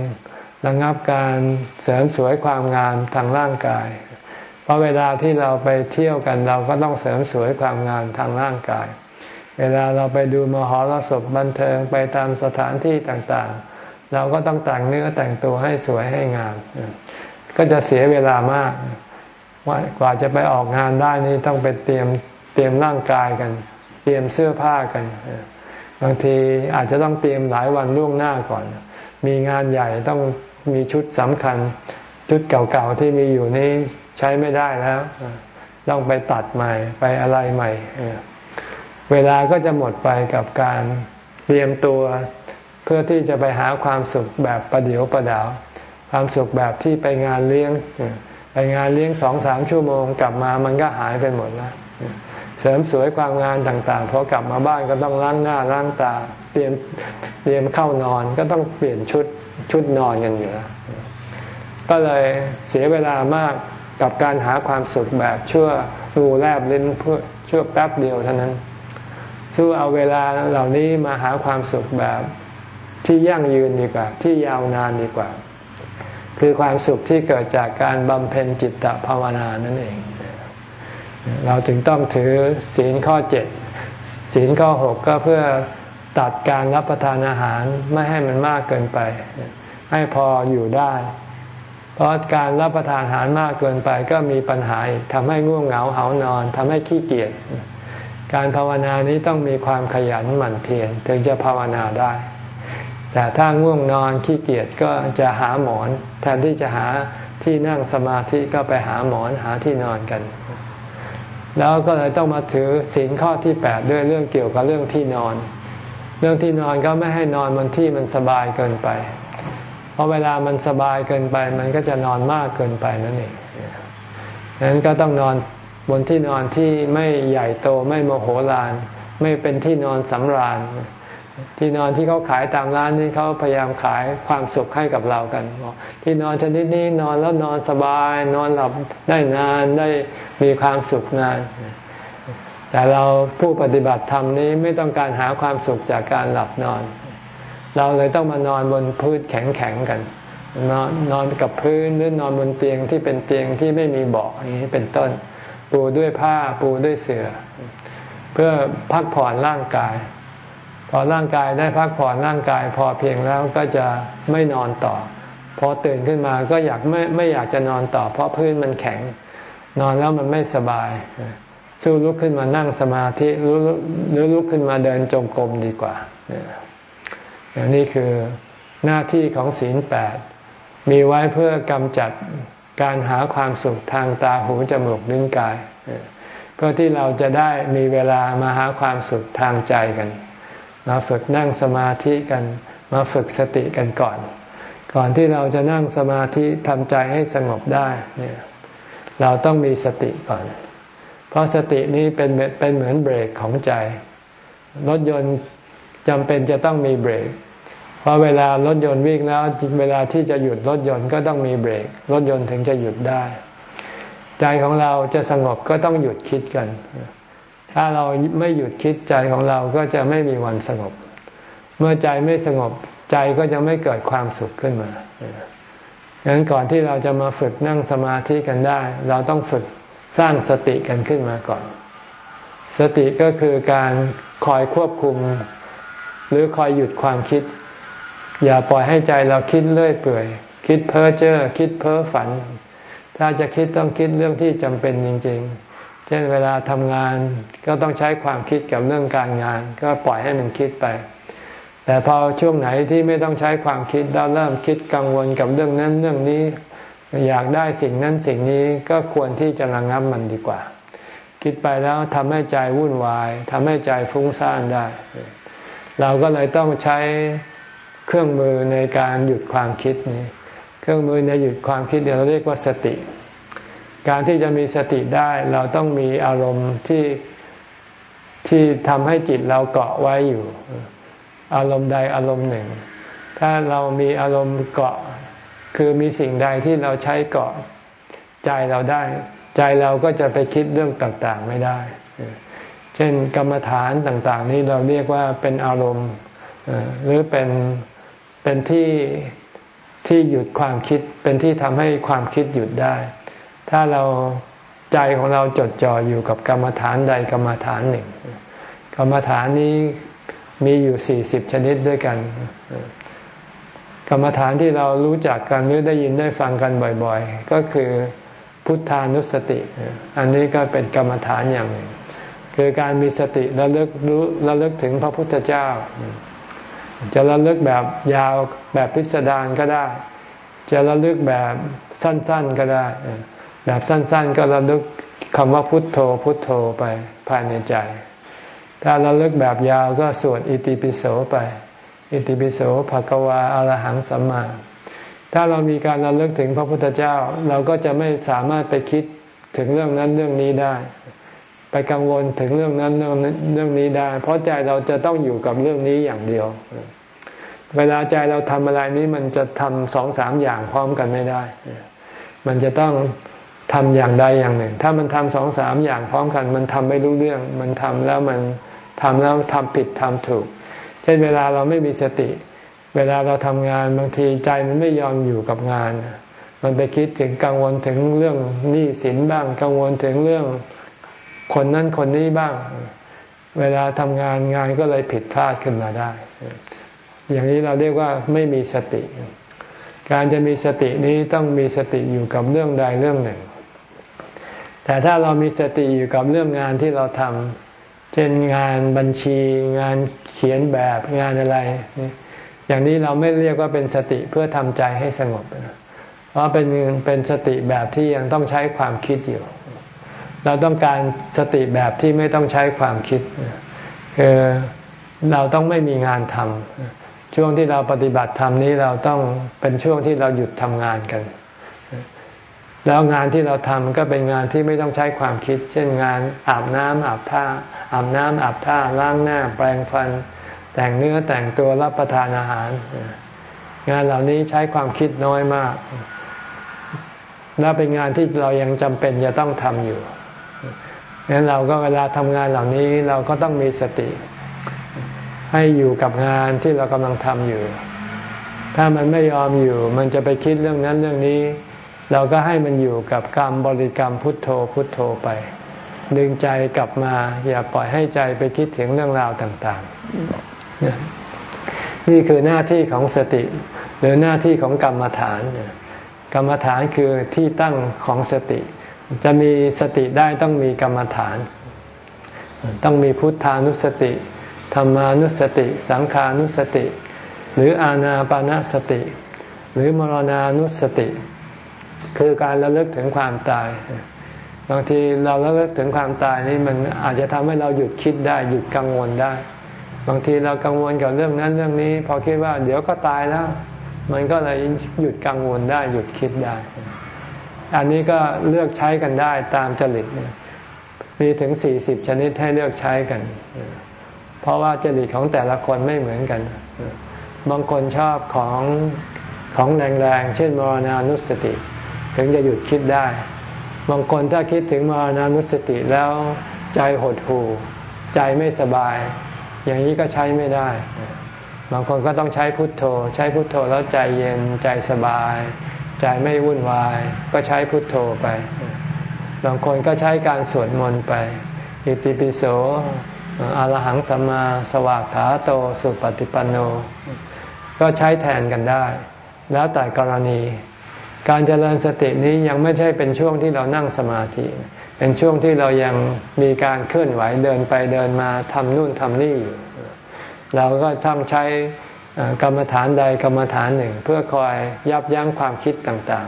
ระงับการเสริมสวยความงามทางร่างกาย เพราะเวลาที่เราไปเที่ยวกันเราก็ต้องเสริมสวยความงามทางร่างกาย เวลาเราไปดูมหรสพบันเทิงไปตามสถานที่ต่างๆ เราก็ต้องแต่งเนื้อแต่งตัวให้สวยให้งาม ก็จะเสียเวลามากว่ากว่าจะไปออกงานได้นี่ต้องไปเตรียมเตรียมร่างกายกัน เตรียมเสื้อผ้ากัน บางทีอาจจะต้องเตรียมหลายวันล่วงหน้าก่อน มีงานใหญ่ต้องมีชุดสำคัญ ชุดเก่าๆที่มีอยู่นี้ใช้ไม่ได้แล้ว ต้องไปตัดใหม่ไปอะไรใหม่ เวลาก็จะหมดไปกับการเตรียมตัวเพื่อที่จะไปหาความสุขแบบประเดียวประดาว ความสุขแบบที่ไปงานเลี้ยง ไปงานเลี้ยงสองสามชั่วโมงกลับมามันก็หายไปหมดแล้วเสริมสวยความงานต่างๆพอกลับมาบ้านก็ต้องล้างหน้าล้างตา เตรียมเตรียมเข้านอนก็ต้องเปลี่ยนชุดชุดนอนกันอยู่แล้วก็เลยเสียเวลามากกับการหาความสุขแบบชั่วรูแลบลิ้นเพื่อชั่วแป๊บเดียวเท่านั้น สู้เอาเวลาเหล่านี้มาหาความสุขแบบที่ยั่งยืนดีกว่า ที่ยาวนานดีกว่า คือความสุขที่เกิดจากการบำเพ็ญจิตตภาวนานั่นเอง เราถึงต้องถือศีลข้อเจ็ดศีลข้อหกก็เพื่อตัดการรับประทานอาหารไม่ให้มันมากเกินไป ให้พออยู่ได้ เพราะการรับประทานอาหารมากเกินไปก็มีปัญหาทำให้ง่วงเหงาเหานอนทำให้ขี้เกียจ การภาวนานี้ต้องมีความขยันหมั่นเพียรถึงจะภาวนาได้ แต่ถ้าง่วงนอนขี้เกียจก็จะหาหมอน แทนที่จะหาที่นั่งสมาธิก็ไปหาหมอนหาที่นอนกัน แล้วก็เลยต้องมาถือศีลข้อที่แปดด้วยเรื่องเกี่ยวกับเรื่องที่นอน เรื่องที่นอนก็ไม่ให้นอนบนที่มันสบายเกินไป เพราะเวลามันสบายเกินไป มันก็จะนอนมากเกินไปนั่นเองดังนั้นก็ต้องนอน บนที่นอนที่ไม่ใหญ่โตไม่โมโหลาน ไม่เป็นที่นอนสำราญ ที่นอนที่เขาขายตามร้านนี่เขาพยายามขายความสุขให้กับเรากันที่นอนชนิดนี้นอนแล้วนอนสบาย นอนหลับได้นานได้มีความสุขนาน แต่เราผู้ปฏิบัติธรรมนี้ไม่ต้องการหาความสุขจากการหลับนอน เราเลยต้องมานอนบนพื้นแข็งๆกันนอนนอนกับพื้นหรือนอนบนเตียงที่เป็นเตียงที่ไม่มีเบาะอย่างนี้เป็นต้น ปูด้วยผ้าปูด้วยเสื่อเพื่อพักผ่อนร่างกาย พอร่างกายได้พักผ่อนร่างกาย พอเพียงแล้วก็จะไม่นอนต่อ พอตื่นขึ้นมาก็อยากไม่ไม่อยากจะนอนต่อ เพราะพื้นมันแข็ง นอนแล้วมันไม่สบาย สู้ลุกขึ้นมานั่งสมาธิหรือลุกขึ้นมาเดินจงกรมดีกว่าอย่างนี้คือหน้าที่ของศีลแปดมีไว้เพื่อกำจัด การหาความสุขทางตาหูจมูกลิ้นกายเพื่อที่เราจะได้มีเวลามาหาความสุขทางใจกัน มาฝึกนั่งสมาธิกัน มาฝึกสติกันก่อน ก่อนที่เราจะนั่งสมาธิทำใจให้สงบได้เนี่ยเราต้องมีสติก่อน เพราะสตินี้เป็นเป็นเหมือนเบรกของใจ รถยนต์จำเป็นจะต้องมีเบรก ราะเวลารถยนต์วิ่งแล้วเวลาที่จะหยุดรถยนต์ก็ต้องมีเบรก รถยนต์ถึงจะหยุดได้ ใจของเราจะสงบก็ต้องหยุดคิดกัน ถ้าเราไม่หยุดคิดใจของเราก็จะไม่มีวันสงบ เมื่อใจไม่สงบใจก็จะไม่เกิดความสุขขึ้นมาดังนั้นก่อนที่เราจะมาฝึกนั่งสมาธิกันได้ เราต้องฝึกสร้างสติกันขึ้นมาก่อน สติก็คือการคอยควบคุม หรือคอยหยุดความคิด อย่าปล่อยให้ใจเราคิดเลื่อยเปื่อย คิดเพ้อเจ้อคิดเพ้อฝัน ถ้าจะคิดต้องคิดเรื่องที่จำเป็นจริง ๆ เช่นเวลาทำงานก็ต้องใช้ความคิดกับเรื่องการงาน ก็ปล่อยให้มันคิดไป แต่พอช่วงไหนที่ไม่ต้องใช้ความคิดเราเริ่มคิดกังวลกับเรื่องนั้นเรื่องนี้ อยากได้สิ่งนั้นสิ่งนี้ก็ควรที่จะระงับมันดีกว่า คิดไปแล้วทำให้ใจวุ่นวายทำให้ใจฟุ้งซ่านได้ เราก็เลยต้องใช้ เครื่องมือในการหยุดความคิดนี้เครื่องมือในหยุดความคิดเราเรียกว่าสติ การที่จะมีสติได้เราต้องมีอารมณ์ที่ที่ทำให้จิตเราเกาะไว้อยู่ อารมณ์ใดอารมณ์หนึ่ง ถ้าเรามีอารมณ์เกาะคือมีสิ่งใดที่เราใช้เกาะใจเราได้ ใจเราก็จะไปคิดเรื่องต่างๆไม่ได้ เช่นกรรมฐานต่างๆ นี้เราเรียกว่าเป็นอารมณ์หรือเป็น เป็นที่ที่หยุดความคิด เป็นที่ทำให้ความคิดหยุดได้ ถ้าเราใจของเราจดจ่ออยู่กับกรรมฐานใดกรรมฐานหนึ่ง กรรมฐานนี้มีอยู่สี่สิบชนิดด้วยกัน กรรมฐานที่เรารู้จักกันหรือได้ยินได้ฟังกันบ่อยๆ ก็คือพุทธานุสติ อันนี้ก็เป็นกรรมฐานอย่างหนึ่ง คือการมีสติระลึกรู้ระลึกถึงพระพุทธเจ้า จะระลึกแบบยาวแบบพิสดารก็ได้ จะระลึกแบบสั้นๆก็ได้ แบบสั้นๆ ก็ระลึกคำว่าพุทโธพุทโธไปภายในใจ ถ้าระลึกแบบยาวก็สวดอิติปิโสไป อิติปิโสภะกวาอรหังสัมมาถ้าเรามีการระลึกถึงพระพุทธเจ้า เราก็จะไม่สามารถไปคิดถึงเรื่องนั้นเรื่องนี้ได้ ไปกังวลถึงเรื่องนั้นเรื่องเรื่องนี้ได้ เพราะใจเราจะต้องอยู่กับเรื่องนี้อย่างเดียว เวลาใจเราทำอะไรนี้มันจะทำสองสามอย่างพร้อมกันไม่ได้ มันจะต้องทำอย่างใดอย่างหนึ่ง ถ้ามันทำสองสามอย่างพร้อมกัน มันทำไม่รู้เรื่อง มันทำแล้วมันทำแล้วทำผิดทำถูก เช่นเวลาเราไม่มีสติ เวลาเราทำงานบางทีใจมันไม่ยอมอยู่กับงาน มันไปคิดถึงกังวลถึงเรื่องหนี้สินบ้าง กังวลถึงเรื่อง คนนั้นคนนี้บ้าง เวลาทำงานงานก็เลยผิดพลาดขึ้นมาได้ อย่างนี้เราเรียกว่าไม่มีสติ การจะมีสตินี้ต้องมีสติอยู่กับเรื่องใดเรื่องหนึ่ง แต่ถ้าเรามีสติอยู่กับเรื่องงานที่เราทำเช่นงานบัญชี งานเขียนแบบงานอะไร อย่างนี้เราไม่เรียกว่าเป็นสติเพื่อทำใจให้สงบ เพราะเป็นเป็นสติแบบที่ยังต้องใช้ความคิดอยู่ เราต้องการสติแบบที่ไม่ต้องใช้ความคิดคือเราต้องไม่มีงานทำช่วงที่เราปฏิบัติธรรมนี้เราต้องเป็นช่วงที่เราหยุดทำงานกัน แล้วงานที่เราทำก็เป็นงานที่ไม่ต้องใช้ความคิด เช่นงานอาบน้ำอาบท่าอาบน้ำอาบท่าล้างหน้า แปรงฟัน แต่งเนื้อแต่งตัวรับประทานอาหาร งานเหล่านี้ใช้ความคิดน้อยมากและเป็นงานที่เรายังจำเป็นจะต้องทำอยู่ งั้นเราก็เวลาทำงานเหล่านี้เราก็ต้องมีสติ ให้อยู่กับงานที่เรากำลังทำอยู่ ถ้ามันไม่ยอมอยู่ มันจะไปคิดเรื่องนั้นเรื่องนี้ เราก็ให้มันอยู่กับกรรมบริกรรมพุทโธพุทโธไป ดึงใจกลับมา อย่าปล่อยให้ใจไปคิดถึงเรื่องราวต่างๆ นี่คือหน้าที่ของสติ หรือหน้าที่ของกรรมฐาน กรรมฐานคือที่ตั้งของสติ จะมีสติได้ต้องมีกรรมฐาน ต้องมีพุทธานุสติธรรมานุสติ สังขานุสติ หรืออาณาปานสติ หรือมรณานุสติ คือการระลึกถึงความตาย บางทีเราระลึกถึงความตายนี่มันอาจจะทำให้เราหยุดคิดได้หยุดกังวลได้ บางทีเรากังวลกับเรื่องนั้นเรื่องนี้ พอคิดว่าเดี๋ยวก็ตายแล้ว มันก็เลยหยุดกังวลได้หยุดคิดได้ อันนี้ก็เลือกใช้กันได้ตามจริตมีถึงสี่สิบชนิดให้เลือกใช้กัน เพราะว่าจริตของแต่ละคนไม่เหมือนกัน บางคนชอบของของแรงๆ เช่นมรณานุสติ ถึงจะหยุดคิดได้ บางคนถ้าคิดถึงมรณานุสติแล้วใจหดหู่ ใจไม่สบาย อย่างนี้ก็ใช้ไม่ได้ บางคนก็ต้องใช้พุทโธ ใช้พุทโธแล้วใจเย็นใจสบาย ใจไม่วุ่นวาย ก็ใช้พุทโธไปบางคนก็ใช้การสวดมนต์ไป อิติปิโสอรหังสัมมาสวากขาโตสุปฏิปันโน ก็ใช้แทนกันได้ แล้วแต่กรณี การเจริญสตินี้ยังไม่ใช่เป็นช่วงที่เรานั่งสมาธิ เป็นช่วงที่เรายังมีการเคลื่อนไหวเดินไปเดินมาทำนู่นทำนี่อยู่เราก็ต้องใช้ กรรมฐานใดกรรมฐานหนึ่ง เพื่อคอยยับยั้งความคิดต่าง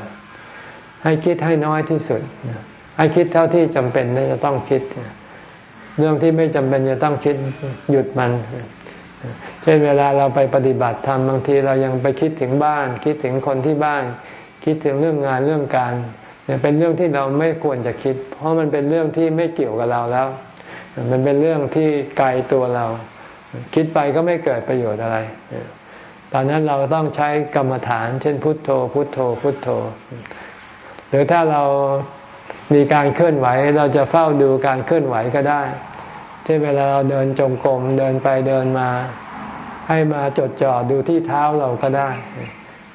ๆ ให้คิดให้น้อยที่สุด ให้คิดเท่าที่จำเป็นที่จะต้องคิด เรื่องที่ไม่จำเป็นจะต้องคิดหยุดมัน เช่นเวลาเราไปปฏิบัติธรรมบางทีเรายังไปคิดถึงบ้าน คิดถึงคนที่บ้าน คิดถึงเรื่องงานเรื่องการเนี่ยเป็นเรื่องที่เราไม่ควรจะคิด เพราะมันเป็นเรื่องที่ไม่เกี่ยวกับเราแล้ว มันเป็นเรื่องที่ไกลตัวเรา คิดไปก็ไม่เกิดประโยชน์อะไร ตอนนั้นเราต้องใช้กรรมฐาน เช่นพุทโธ พุทโธ พุทโธ หรือถ้าเรามีการเคลื่อนไหวเราจะเฝ้าดูการเคลื่อนไหวก็ได้ เช่นเวลาเราเดินจงกรมเดินไปเดินมา ให้มาจดจ่อดูที่เท้าเราก็ได้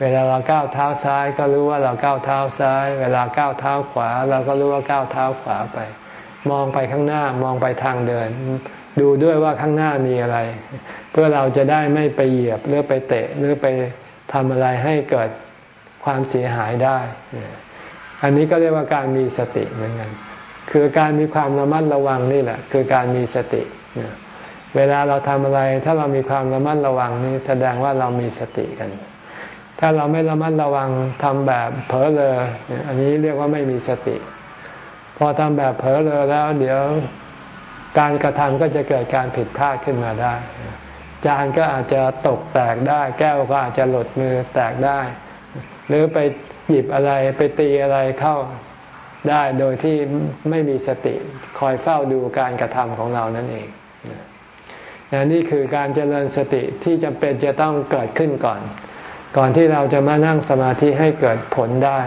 เวลาเราก้าวเท้าซ้ายก็รู้ว่าเราก้าวเท้าซ้าย เวลาก้าวเท้าขวา เราก็รู้ว่าก้าวเท้าขวาไป มองไปข้างหน้ามองไปทางเดิน ดูด้วยว่าข้างหน้ามีอะไร เพื่อเราจะได้ไม่ไปเหยียบหรือไปเตะหรือไปทำอะไรให้เกิดความเสียหายได้ อันนี้ก็เรียกว่าการมีสติเหมือนกัน คือการมีความระมัดระวังนี่แหละ คือการมีสติ เวลาเราทำอะไรถ้าเรามีความระมัดระวังนี่แสดงว่าเรามีสติกัน ถ้าเราไม่ระมัดระวังทำแบบเผลอเลยอันนี้เรียกว่าไม่มีสติ พอทำแบบเผลอเลยแล้ว เดี๋ยวการกระทำก็จะเกิดการผิดพลาดขึ้นมาได้ จานก็อาจจะตกแตกได้ แก้วก็อาจจะหลุดมือแตกได้ หรือไปหยิบอะไรไปตีอะไรเข้าได้โดยที่ไม่มีสติคอยเฝ้าดูการกระทำของเรานั่นเองนี่คือการเจริญสติที่จำเป็นจะต้องเกิดขึ้นก่อน ก่อนที่เราจะมานั่งสมาธิให้เกิดผลได้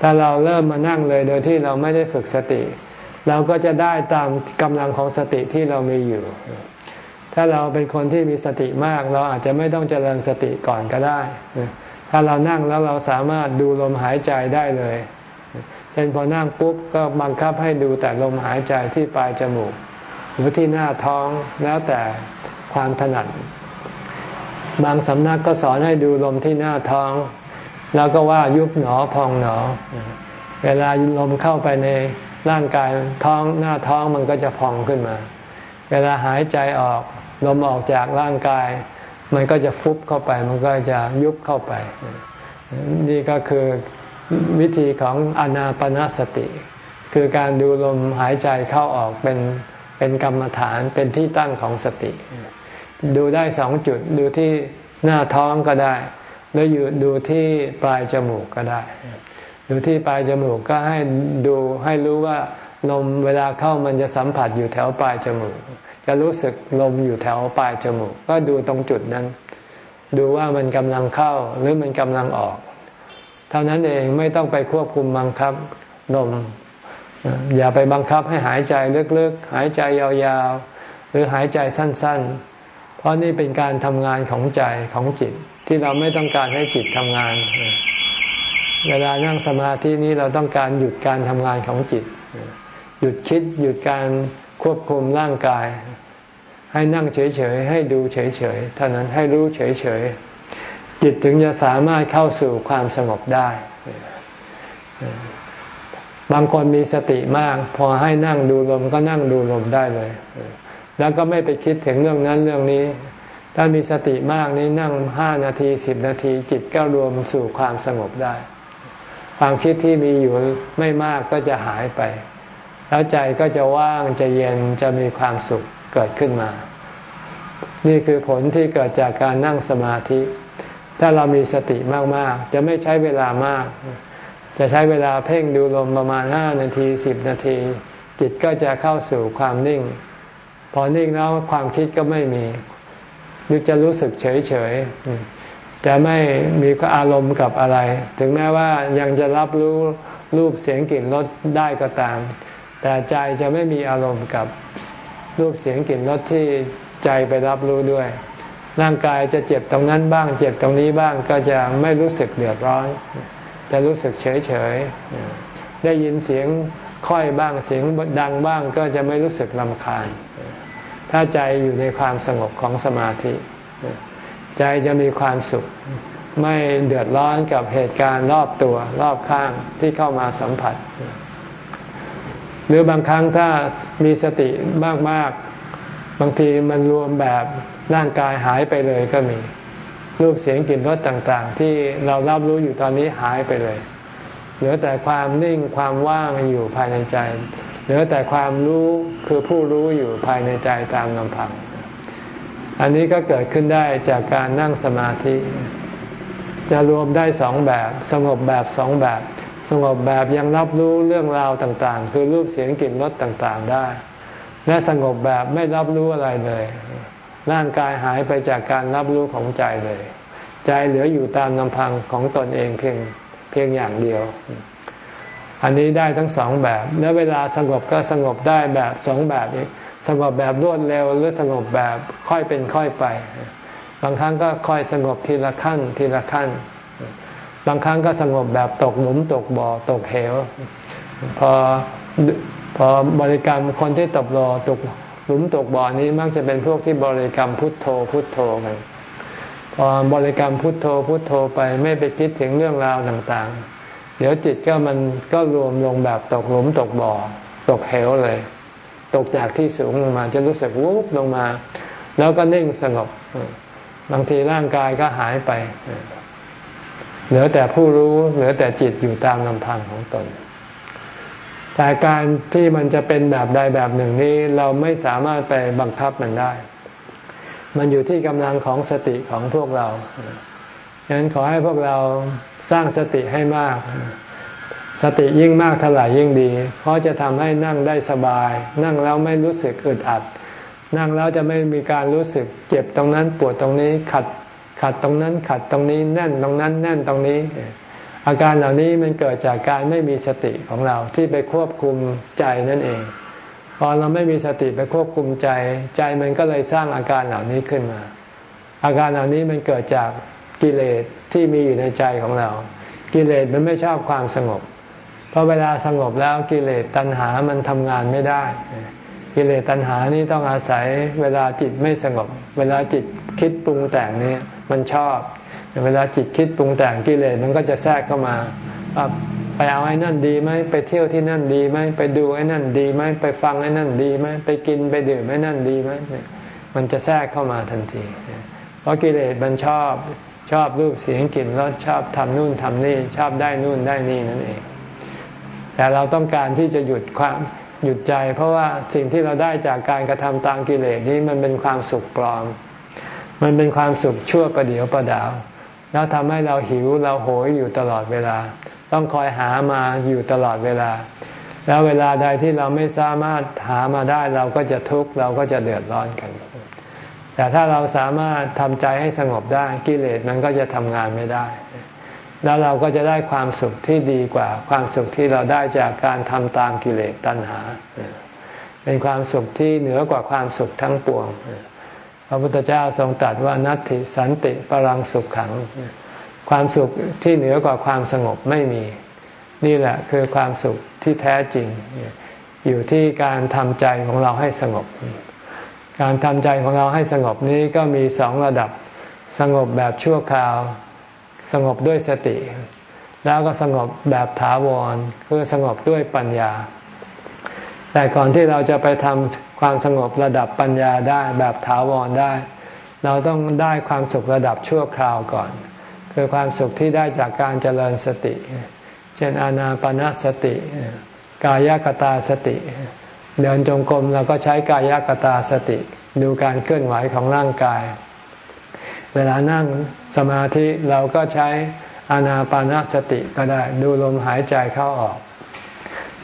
ถ้าเราเริ่มมานั่งเลยโดยที่เราไม่ได้ฝึกสติ เราก็จะได้ตามกำลังของสติที่เรามีอยู่ ถ้าเราเป็นคนที่มีสติมาก เราอาจจะไม่ต้องเจริญสติก่อนก็ได้ ถ้าเรานั่งแล้วเราสามารถดูลมหายใจได้เลย เช่นพอนั่งปุ๊บก็บังคับให้ดูแต่ลมหายใจที่ปลายจมูก หรือที่หน้าท้องแล้วแต่ความถนัด บางสำนักก็สอนให้ดูลมที่หน้าท้อง แล้วก็ว่ายุบหนอพองหนอ เวลาลมเข้าไปในร่างกายท้องหน้าท้องมันก็จะพองขึ้นมา เวลาหายใจออก ลมออกจากร่างกาย มันก็จะฟุบเข้าไป มันก็จะยุบเข้าไป นี่ก็คือวิธีของอนาปนาสติ คือการดูลมหายใจเข้าออกเป็นเป็นกรรมฐานเป็นที่ตั้งของสติ ดูได้สองจุดดูที่หน้าท้องก็ได้หรืออยู่ดูที่ปลายจมูกก็ได้ ดูที่ปลายจมูกก็ให้ดูให้รู้ว่าลมเวลาเข้ามันจะสัมผัสอยู่แถวปลายจมูก จะรู้สึกลมอยู่แถวปลายจมูก ก็ดูตรงจุดนั้น ดูว่ามันกำลังเข้าหรือมันกำลังออก เท่านั้นเองไม่ต้องไปควบคุมบังคับลม อย่าไปบังคับให้หายใจลึกๆ หายใจยาวๆ หรือหายใจสั้นๆ เพราะนี่เป็นการทำงานของใจของจิต ที่เราไม่ต้องการให้จิตทำงาน เวลานั่งสมาธินี้เราต้องการหยุดการทำงานของจิต หยุดคิดหยุดการ ควบคุมร่างกาย ให้นั่งเฉยๆให้ดูเฉยๆเท่านั้นให้รู้เฉยๆจิตถึงจะสามารถเข้าสู่ความสงบได้ บางคนมีสติมาก พอให้นั่งดูลมก็นั่งดูลมได้เลย แล้วก็ไม่ไปคิดถึงเรื่องนั้นเรื่องนี้ ถ้ามีสติมากนี้นั่งห้านาทีสิบนาที จิตก็รวมสู่ความสงบได้ ความคิดที่มีอยู่ไม่มากก็จะหายไป แล้วใจก็จะว่างจะเย็นจะมีความสุขเกิดขึ้นมา นี่คือผลที่เกิดจากการนั่งสมาธิ ถ้าเรามีสติมาก ๆ จะไม่ใช้เวลามาก จะใช้เวลาเพ่งดูลมประมาณห้านาทีสิบนาที จิตก็จะเข้าสู่ความนิ่ง พอนิ่งแล้วความคิดก็ไม่มีหรือจะรู้สึกเฉยเฉยจะไม่มีอารมณ์กับอะไร ถึงแม้ว่ายังจะรับรู้รูปเสียงกลิ่นรสได้ก็ตาม แต่ใจจะไม่มีอารมณ์กับรูปเสียงกลิ่นรสที่ใจไปรับรู้ด้วย ร่างกายจะเจ็บตรงนั้นบ้าง เจ็บตรงนี้บ้างก็จะไม่รู้สึกเดือดร้อน จะรู้สึกเฉยเฉยได้ยินเสียงค่อยบ้างเสียงดังบ้างก็จะไม่รู้สึกลำคาญ ถ้าใจอยู่ในความสงบของสมาธิ ใจจะมีความสุข ไม่เดือดร้อนกับเหตุการณ์รอบตัวรอบข้างที่เข้ามาสัมผัส หรือบางครั้งถ้ามีสติมากๆ บางทีมันรวมแบบร่างกายหายไปเลยก็มี รูปเสียงกลิ่นรสต่างๆ ที่เรารับรู้อยู่ตอนนี้หายไปเลย เหลือแต่ความนิ่งความว่างอยู่ภายในใจ เหลือแต่ความรู้คือผู้รู้อยู่ภายในใจตามลำพัง อันนี้ก็เกิดขึ้นได้จากการนั่งสมาธิ จะรวมได้สองแบบ สงบแบบสองแบบ สงบแบบยังรับรู้เรื่องราวต่างๆ คือรูปเสียงกลิ่นรสต่างๆได้ และสงบแบบไม่รับรู้อะไรเลย ร่างกายหายไปจากการรับรู้ของใจเลย ใจเหลืออยู่ตามลำพังของตนเองเพียงเพียงอย่างเดียว อันนี้ได้ทั้งสองแบบ และเวลาสงบก็สงบได้แบบสองแบบอีกสงบแบบรวดเร็วหรือสงบแบบค่อยเป็นค่อยไป บางครั้งก็ค่อยสงบทีละขั้นทีละขั้น บางครั้งก็สงบแบบตกหลุมตกบ่อตกเหว พอพอบริกรรมคนที่ตกรอตกหลุมตกบ่อนี้มักจะเป็นพวกที่บริกรรมพุทโธพุทโธกันพอบริกรรมพุทโธพุทโธไปไม่ไปคิดถึงเรื่องราวต่างๆ เดี๋ยวจิตก็มันก็รวมลงแบบตกหลุมตกบ่อตกเหวเลย ตกจากที่สูงลงมาจะรู้สึกวุบลงมา แล้วก็นิ่งสงบบางทีร่างกายก็หายไป เหลือแต่ผู้รู้เหลือแต่จิตอยู่ตามลำพังของตน แต่การที่มันจะเป็นแบบใดแบบหนึ่งนี้เราไม่สามารถไปบังคับมันได้ มันอยู่ที่กำลังของสติของพวกเราฉะนั้นขอให้พวกเราสร้างสติให้มาก สติยิ่งมากเท่าไหร่ยิ่งดี เพราะจะทำให้นั่งได้สบาย นั่งแล้วไม่รู้สึกอึดอัด นั่งแล้วจะไม่มีการรู้สึกเจ็บตรงนั้นปวดตรงนี้ขัด ขัดตรงนั้นขัดตรงนี้แน่นตรงนั้นแน่นตรงนี้ อาการเหล่านี้มันเกิดจากการไม่มีสติของเราที่ไปควบคุมใจนั่นเอง พอเราไม่มีสติไปควบคุมใจใจมันก็เลยสร้างอาการเหล่านี้ขึ้นมา อาการเหล่านี้มันเกิดจากกิเลสที่มีอยู่ในใจของเรา กิเลสมันไม่ชอบความสงบพราะเวลาสงบแล้วกิเลสตัณหามันทำงานไม่ได้ กิเลสตัณหานี่ต้องอาศัยเวลาจิตไม่สงบ เวลาจิตคิดปรุงแต่งนี่ มันชอบ เวลาจิตคิดปรุงแต่งกิเลสมันก็จะแทรกเข้ามาไปเอาไอ้นั่นดีไหมไปเที่ยวที่นั่นดีไหมไปดูไอ้นั่นดีไหมไปฟังไอ้นั่นดีไหมไปกินไปดื่มไอ้นั่นดีไหมมันจะแทรกเข้ามาทันที เพราะกิเลสมันชอบชอบรูปเสียงกลิ่นรสชอบทำนู่นทำนี่ชอบได้นู่นได้นี่นั่นเอง แต่เราต้องการที่จะหยุดความหยุดใจ เพราะว่าสิ่งที่เราได้จากการกระทำตามกิเลสนี้มันเป็นความสุขปลอม มันเป็นความสุขชั่วประเดียวประดาว แล้วทำให้เราหิวเราโหยอยู่ตลอดเวลา ต้องคอยหามาอยู่ตลอดเวลา แล้วเวลาใดที่เราไม่สามารถหามาได้เราก็จะทุกข์เราก็จะเดือดร้อนกัน แต่ถ้าเราสามารถทำใจให้สงบได้กิเลสมันก็จะทำงานไม่ได้ แล้วเราก็จะได้ความสุขที่ดีกว่า ความสุขที่เราได้จากการทำตามกิเลสตัณหา เป็นความสุขที่เหนือกว่าความสุขทั้งปวง พระพุทธเจ้าทรงตรัสว่านัตติสันติปรังสุขขัง ความสุขที่เหนือกว่าความสงบไม่มี นี่แหละคือความสุขที่แท้จริง อยู่ที่การทำใจของเราให้สงบ การทำใจของเราให้สงบนี้ก็มีสองระดับสงบแบบชั่วคราว สงบด้วยสติ แล้วก็สงบแบบถาวรคือสงบด้วยปัญญา แต่ก่อนที่เราจะไปทำ ความสงบระดับปัญญาได้แบบถาวรได้ เราต้องได้ความสุขระดับชั่วคราวก่อน คือความสุขที่ได้จากการเจริญสติ เช่นอานาปนาสติ กายกตาสติ เดินจงกรมเราก็ใช้กายกตาสติ ดูการเคลื่อนไหวของร่างกาย เวลานั่งสมาธิเราก็ใช้อานาปานาสติก็ได้ ดูลมหายใจเข้าออก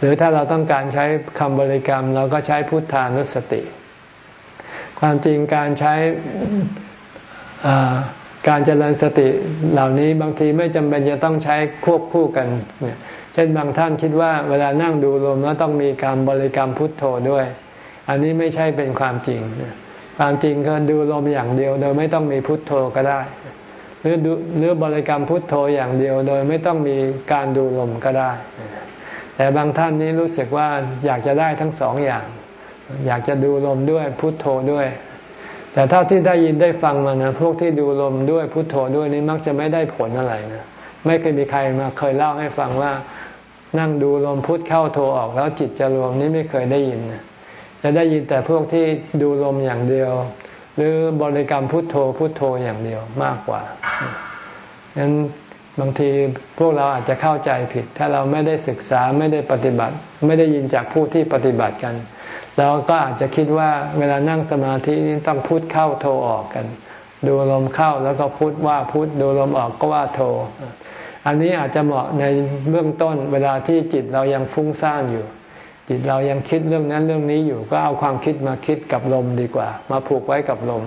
รือถ้าเราต้องการใช้คำบริกรรม เราก็ใช้พุทธานุสติ ความจริงการใช้การเจริญสติเหล่านี้บางทีไม่จำเป็นจะต้องใช้ควบคู่กัน เช่นบางท่านคิดว่าเวลานั่งดูลมแล้วต้องมีการบริกรรมพุทโธด้วย อันนี้ไม่ใช่เป็นความจริง ความจริงก็ดูลมอย่างเดียว โดยไม่ต้องมีพุทโธก็ได้ หรือหรือบริกรรมพุทโธอย่างเดียว โดยไม่ต้องมีการดูลมก็ได้ แต่บางท่านนี้รู้สึกว่าอยากจะได้ทั้งสองอย่าง อยากจะดูลมด้วยพุทโธด้วย แต่เท่าที่ได้ยินได้ฟังมานะพวกที่ดูลมด้วยพุทโธด้วยนี่มักจะไม่ได้ผลอะไรนะไม่เคยมีใครมาเคยเล่าให้ฟังว่านั่งดูลมพุทเข้าโธออกแล้วจิตจะรวมนี่ไม่เคยได้ยินนะจะได้ยินแต่พวกที่ดูลมอย่างเดียว หรือบริกรรมพุทโธพุทโธอย่างเดียวมากกว่านั้น บางทีพวกเราอาจจะเข้าใจผิด ถ้าเราไม่ได้ศึกษาไม่ได้ปฏิบัติ ไม่ได้ยินจากผู้ที่ปฏิบัติกันเราก็อาจจะคิดว่าเวลานั่งสมาธินี้ต้องพุทเข้าโทออกกัน ดูลมเข้าแล้วก็พุทว่าพุทดูลมออกก็ว่าโท อันนี้อาจจะเหมาะในเบื้องต้นเวลาที่จิตเรายังฟุ้งซ่านอยู่ จิตเรายังคิดเรื่องนั้นเรื่องนี้อยู่ก็เอาความคิดมาคิดกับลมดีกว่า มาผูกไว้กับลม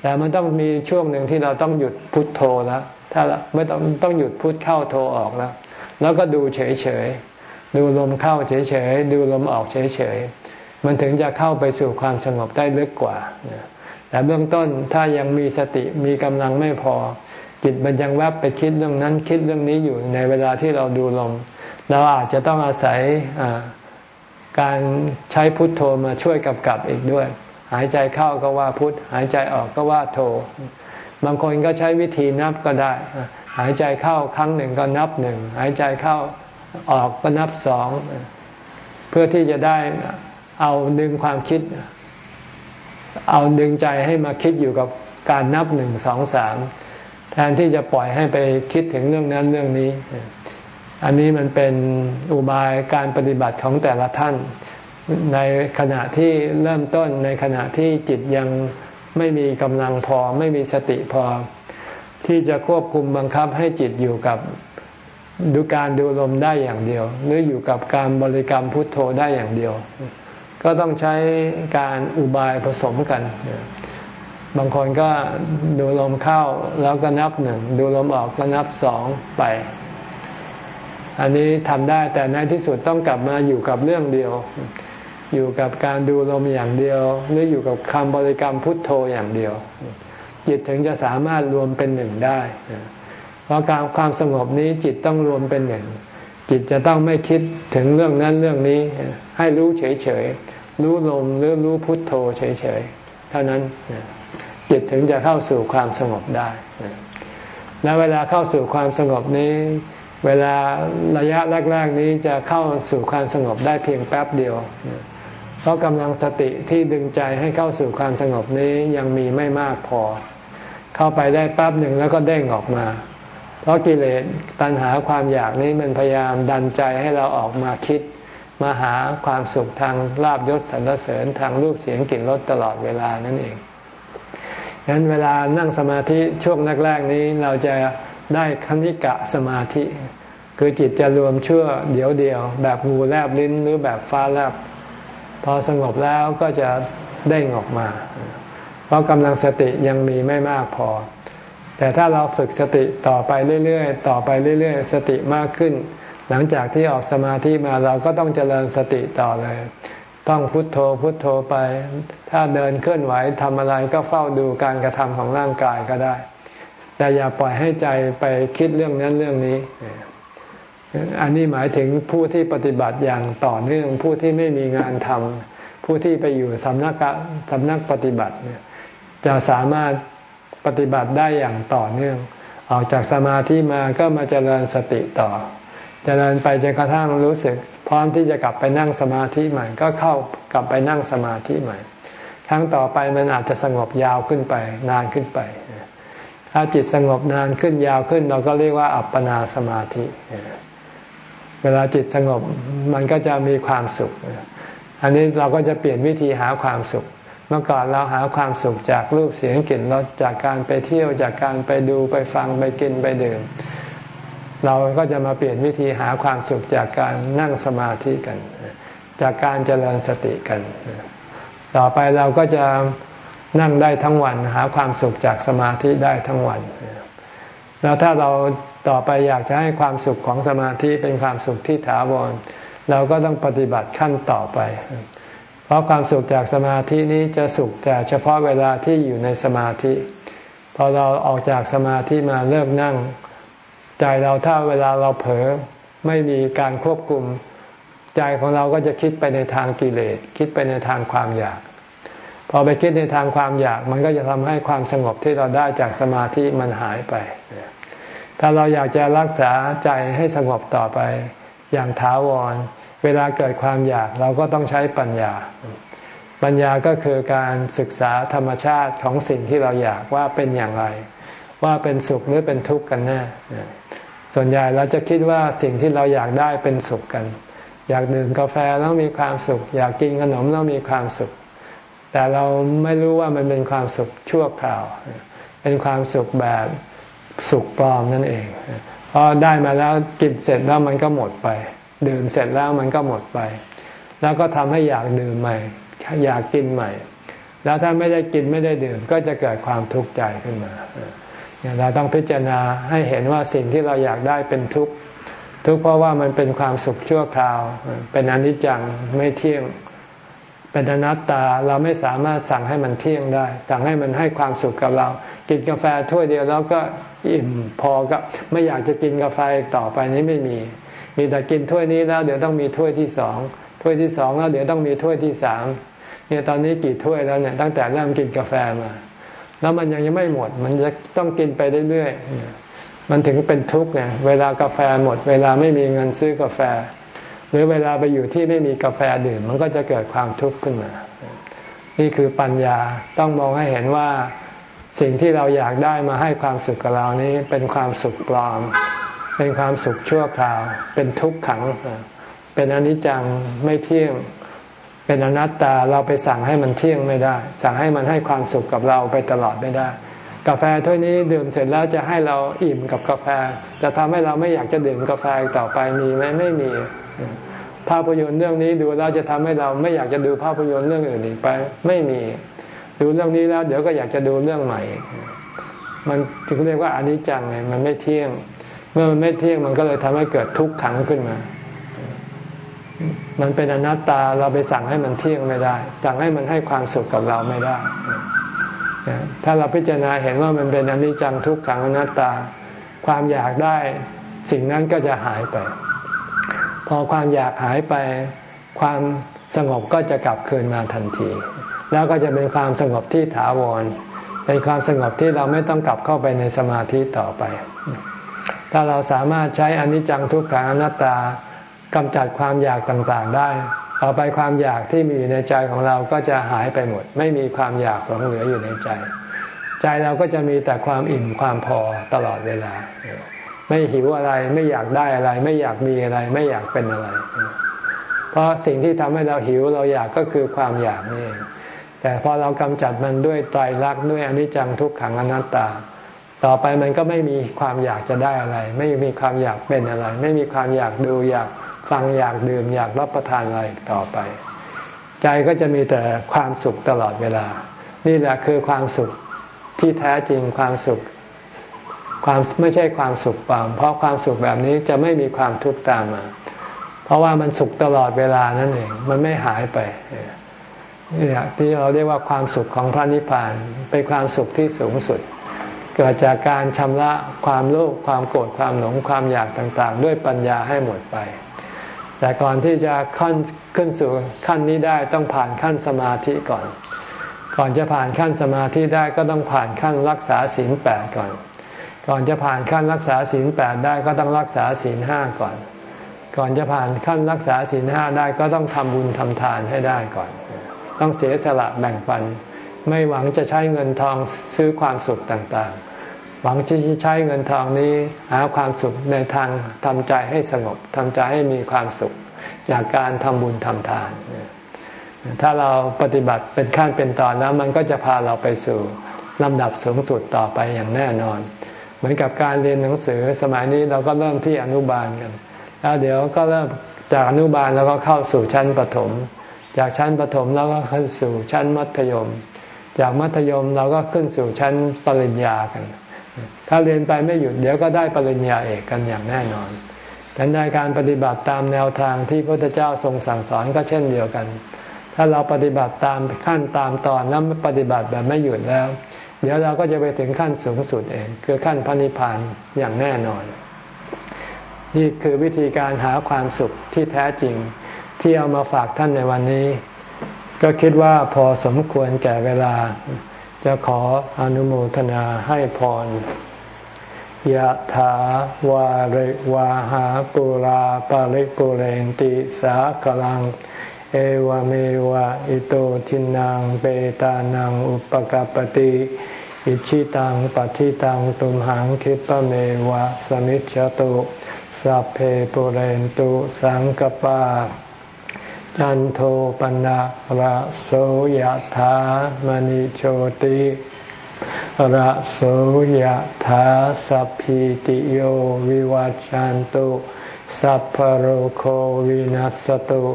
แต่มันต้องมีช่วงหนึ่งที่เราต้องหยุดพุทโธแล้ว ถ้าไม่ต้องต้องหยุดพุทเข้าโทออกแล้ว แล้วก็ดูเฉยๆ ดูลมเข้าเฉยๆ ดูลมออกเฉยๆ มันถึงจะเข้าไปสู่ความสงบได้ลึกกว่า แต่เบื้องต้นถ้ายังมีสติมีกำลังไม่พอ จิตมันยังแวบไปคิดเรื่องนั้นคิดเรื่องนี้อยู่ในเวลาที่เราดูลม เราอาจจะต้องอาศัยการใช้พุทโธมาช่วยกับกับอีกด้วย หายใจเข้าก็ว่าพุทหายใจออกก็ว่าโธ บางคนก็ใช้วิธีนับก็ได้ หายใจเข้าครั้งหนึ่งก็นับหนึ่งหายใจเข้าออกก็นับสองเพื่อที่จะได้เอาดึงความคิด เอาดึงใจให้มาคิดอยู่กับการนับหนึ่งสองสามแทนที่จะปล่อยให้ไปคิดถึงเรื่องนั้นเรื่องนี้ อันนี้มันเป็นอุบายการปฏิบัติของแต่ละท่าน ในขณะที่เริ่มต้นในขณะที่จิตยัง ไม่มีกำลังพอไม่มีสติพอ ที่จะควบคุมบังคับให้จิตอยู่กับดูการดูลมได้อย่างเดียว หรืออยู่กับการบริกรรมพุทโธได้อย่างเดียว ก็ต้องใช้การอุบายผสมกัน บางคนก็ดูลมเข้าแล้วก็นับหนึ่งดูลมออกก็นับสองไป อันนี้ทำได้แต่ในที่สุดต้องกลับมาอยู่กับเรื่องเดียว อยู่กับการดูลมอย่างเดียว หรืออยู่กับคำบริกรรมพุทโธอย่างเดียว จิตถึงจะสามารถรวมเป็นหนึ่งได้ เพราะการความสงบนี้จิตต้องรวมเป็นหนึ่ง จิตจะต้องไม่คิดถึงเรื่องนั้นเรื่องนี้ ให้รู้เฉยๆ รู้ลมหรือรู้พุทโธเฉยๆ เท่านั้นจิตถึงจะเข้าสู่ความสงบได้ และเวลาเข้าสู่ความสงบนี้ เวลาระยะแรกๆนี้จะเข้าสู่ความสงบได้เพียงแป๊บเดียว เพราะกำลังสติที่ดึงใจให้เข้าสู่ความสงบนี้ยังมีไม่มากพอ เข้าไปได้แป๊บหนึ่งแล้วก็เด้งออกมา เพราะกิเลสตัณหาความอยากนี้มันพยายามดันใจให้เราออกมาคิด มาหาความสุขทางลาบยศสรรเสริญทางรูปเสียงกลิ่นรสตลอดเวลานั่นเองดังนั้นเวลานั่งสมาธิช่วงแรกๆนี้เราจะได้คณิกะสมาธิ คือจิตจะรวมชั่วเดียวเดียว แบบงูแลบลิ้นหรือแบบฟ้าแลบ พอสงบแล้วก็จะเด้งออกมา เพราะกำลังสติยังมีไม่มากพอ แต่ถ้าเราฝึกสติต่อไปเรื่อยๆ ต่อไปเรื่อยๆ สติมากขึ้น หลังจากที่ออกสมาธิมาเราก็ต้องเจริญสติต่อเลย ต้องพุทโธพุทโธไป ถ้าเดินเคลื่อนไหวทำอะไรก็เฝ้าดูการกระทำของร่างกายก็ได้ แต่อย่าปล่อยให้ใจไปคิดเรื่องนั้นเรื่องนี้ อันนี้หมายถึงผู้ที่ปฏิบัติอย่างต่อเนื่องผู้ที่ไม่มีงานทำผู้ที่ไปอยู่สำนักสำนักปฏิบัติเนี่ยจะสามารถปฏิบัติได้อย่างต่อเนื่อง ออกจากสมาธิมาก็มาเจริญสติต่อ เจริญไปจนกระทั่งรู้สึก พร้อมที่จะกลับไปนั่งสมาธิใหม่ ก็เข้ากลับไปนั่งสมาธิใหม่ ครั้งต่อไปมันอาจจะสงบยาวขึ้นไป นานขึ้นไป ถ้าจิตสงบนานขึ้นยาวขึ้น เราก็เรียกว่าอัปปนาสมาธิ เวลาจิตสงบมันก็จะมีความสุข อันนี้เราก็จะเปลี่ยนวิธีหาความสุข เมื่อก่อนเราหาความสุขจากรูปเสียงกลิ่นรสจากการไปเที่ยวจากการไปดูไปฟังไปกินไปดื่ม เราก็จะมาเปลี่ยนวิธีหาความสุขจากการนั่งสมาธิกัน จากการเจริญสติกัน ต่อไปเราก็จะนั่งได้ทั้งวันหาความสุขจากสมาธิได้ทั้งวัน แล้วถ้าเรา ต่อไปอยากจะให้ความสุขของสมาธิเป็นความสุขที่ถาวรเราก็ต้องปฏิบัติขั้นต่อไป เพราะความสุขจากสมาธินี้จะสุขแต่เฉพาะเวลาที่อยู่ในสมาธิ พอเราออกจากสมาธิมาเลิกนั่ง ใจเราถ้าเวลาเราเผลอไม่มีการควบคุม ใจของเราก็จะคิดไปในทางกิเลส คิดไปในทางความอยากพพอไปคิดในทางความอยาก มันก็จะทำให้ความสงบที่เราได้จากสมาธิมันหายไป ถ้าเราอยากจะรักษาใจให้สงบต่อไป อย่างถาวร เวลาเกิดความอยากเราก็ต้องใช้ปัญญา ปัญญาก็คือการศึกษาธรรมชาติของสิ่งที่เราอยากว่าเป็นอย่างไร ว่าเป็นสุขหรือเป็นทุกข์กันแน่ส่วนใหญ่เราจะคิดว่าสิ่งที่เราอยากได้เป็นสุขกัน อยากดื่มกาแฟแล้วมีความสุข อยากกินขนมแล้วมีความสุข แต่เราไม่รู้ว่ามันเป็นความสุขชั่วคราว เป็นความสุขแบบ สุขปลอมนั่นเองพอได้มาแล้วกินเสร็จแล้วมันก็หมดไป ดื่มเสร็จแล้วมันก็หมดไป แล้วก็ทำให้อยากดื่มใหม่ อยากกินใหม่ แล้วถ้าไม่ได้กินไม่ได้ดื่ม ก็จะเกิดความทุกข์ใจขึ้นมาเราต้องพิจารณาให้เห็นว่าสิ่งที่เราอยากได้เป็นทุกข์ทุกข์เพราะว่ามันเป็นความสุขชั่วคราว เป็นอนิจจังไม่เที่ยง เป็นอนัตตาเราไม่สามารถสั่งให้มันเที่ยงได้ สั่งให้มันให้ความสุขกับเรา กินกาแฟถ้วยเดียวแล้วก็อิ่มพอก็ไม่อยากจะกินกาแฟต่อไปนี้ไม่มี มีแต่กินถ้วยนี้แล้ว เดี๋ยวต้องมีถ้วยที่สองถ้วยที่สองแล้วเดี๋ยวต้องมีถ้วยที่สามเนี่ยตอนนี้กี่ถ้วยแล้วเนี่ยตั้งแต่เริ่มกินกาแฟมา แล้วมันยังยังไม่หมด มันจะต้องกินไปเรื่อยๆมันถึงเป็นทุกข์ไงเวลากาแฟหมด เวลาไม่มีเงินซื้อกาแฟ หรือเวลาไปอยู่ที่ไม่มีกาแฟดื่ม มันก็จะเกิดความทุกข์ขึ้นมา นี่คือปัญญาต้องมองให้เห็นว่า สิ่งที่เราอยากได้มาให้ความสุขกับเรานี้เป็นความสุขปลอม เป็นความสุขชั่วคราว เป็นทุกข์ขัง เป็นอนิจจังไม่เที่ยง เป็นอนัตตาเราไปสั่งให้มันเที่ยงไม่ได้ สั่งให้มันให้ความสุขกับเราไปตลอดไม่ได้ กาแฟถ้วยนี้ดื่มเสร็จแล้วจะให้เราอิ่มกับกาแฟ จะทำให้เราไม่อยากจะดื่มกาแฟต่อไปมีไหมไม่มีภาพยนตร์เรื่องนี้ดูแล้วจะทำให้เราไม่อยากจะดูภาพยนตร์เรื่องอื่นอีกไป ไม่มี ดูเรื่องนี้แล้ว เดี๋ยวก็อยากจะดูเรื่องใหม่ มันถึงเรียกว่าอนิจจังไงมันไม่เที่ยง เมื่อมันไม่เที่ยงมันก็เลยทำให้เกิดทุกข์ขังขึ้นมา มันเป็นอนัตตาเราไปสั่งให้มันเที่ยงไม่ได้ สั่งให้มันให้ความสุขกับเราไม่ได้ถ้าเราพิจารณาเห็นว่ามันเป็นอนิจจังทุกขังอนัตตา ความอยากได้สิ่งนั้นก็จะหายไป พอความอยากหายไป ความสงบก็จะกลับคืนมาทันที แล้วก็จะเป็นความสงบที่ถาวร เป็นความสงบที่เราไม่ต้องกลับเข้าไปในสมาธิต่อไป ถ้าเราสามารถใช้อนิจจังทุกขังอนัตตากำจัดความอยากต่างๆได้ต่อไปความอยากที่มีอยู่ในใจของเราก็จะหายไปหมด ไม่มีความอยากหลงเหลืออยู่ในใจ ใจเราก็จะมีแต่ความอิ่มความพอตลอดเวลา ไม่หิวอะไรไม่อยากได้อะไร ไม่อยากมีอะไร ไม่อยากเป็นอะไร เพราะสิ่งที่ทำให้เราหิวเราอยากก็คือความอยากนี่ แต่พอเรากำจัดมันด้วยไตรลักษณ์ด้วยอนิจจังทุกขังอนัตตา ต่อไปมันก็ไม่มีความอยากจะได้อะไร ไม่มีความอยากเป็นอะไร ไม่มีความอยากดูอยากฟังอยากดื่มอยากรับประทานอะไรต่อไป ใจก็จะมีแต่ความสุขตลอดเวลา นี่แหละคือความสุขที่แท้จริงความสุขความไม่ใช่ความสุขปลอมเพราะความสุขแบบนี้จะไม่มีความทุกข์ตามมา เพราะว่ามันสุขตลอดเวลานั่นเอง มันไม่หายไป นี่แหละที่เราเรียกว่าความสุขของพระนิพพานเป็นความสุขที่สูงสุด เกิดจากการชำระความโลภความโกรธความหลงความอยากต่างๆ ด้วยปัญญาให้หมดไป แต่ก่อนที่จะขั้นขึ้นสู่ขั้นนี้ได้ต้องผ่านขั้นสมาธิก่อน ก่อนจะผ่านขั้นสมาธิได้ก็ต้องผ่านขั้นรักษาศีลแปดก่อน ก่อนจะผ่านขั้นรักษาศีลแปดได้ก็ต้องรักษาศีลห้าก่อน ก่อนจะผ่านขั้นรักษาศีลห้าได้ก็ต้องทำบุญทำทานให้ได้ก่อน ต้องเสียสละแบ่งปัน ไม่หวังจะใช้เงินทองซื้อความสุขต่างๆ หวังที่จะใช้เงินทองนี้หาความสุขในทางทำใจให้สงบทำใจให้มีความสุข จากการทำบุญทำทาน ถ้าเราปฏิบัติเป็นขั้นเป็นตอนแล้วมันก็จะพาเราไปสู่ลำดับสูงสุดต่อไปอย่างแน่นอน เหมือนกับการเรียนหนังสือสมัยนี้เราก็เริ่มที่อนุบาลกัน แล้วเดี๋ยวก็เริ่มจากอนุบาลแล้วก็เข้าสู่ชั้นประถม จากชั้นประถมแล้วก็ขึ้นสู่ชั้นมัธยม จากมัธยมเราก็ขึ้นสู่ชั้นปริญญากัน ถ้าเรียนไปไม่หยุดเดี๋ยวก็ได้ปริญญาเอกกันอย่างแน่นอนฉันในการปฏิบัติตามแนวทางที่พระพุทธเจ้าทรงสั่งสอนก็เช่นเดียวกัน ถ้าเราปฏิบัติตามขั้นตามตอนแล้วปฏิบัติแบบไม่หยุดแล้ว เดี๋ยวเราก็จะไปถึงขั้นสูงสุดเอง คือขั้นพระนิพพานอย่างแน่นอน นี่คือวิธีการหาความสุขที่แท้จริง ที่เอามาฝากท่านในวันนี้ ก็คิดว่าพอสมควรแก่เวลา จะขออนุโมทนาให้พรยะถาวาริวาหาปุราปาริปุเรนติสากลัง เอวเมวะอิโตทินังเปตานังอุปกปติอิชิตังปฏิตังตุมหังคิปะเมวะสมิจฉตุสัพเพปุเรนตุสังกปา จันโทปนะระโสยธามณิโชติระโสยธาสัพพิติโยวิวัจจันตุสัพพโรโควินัสตุ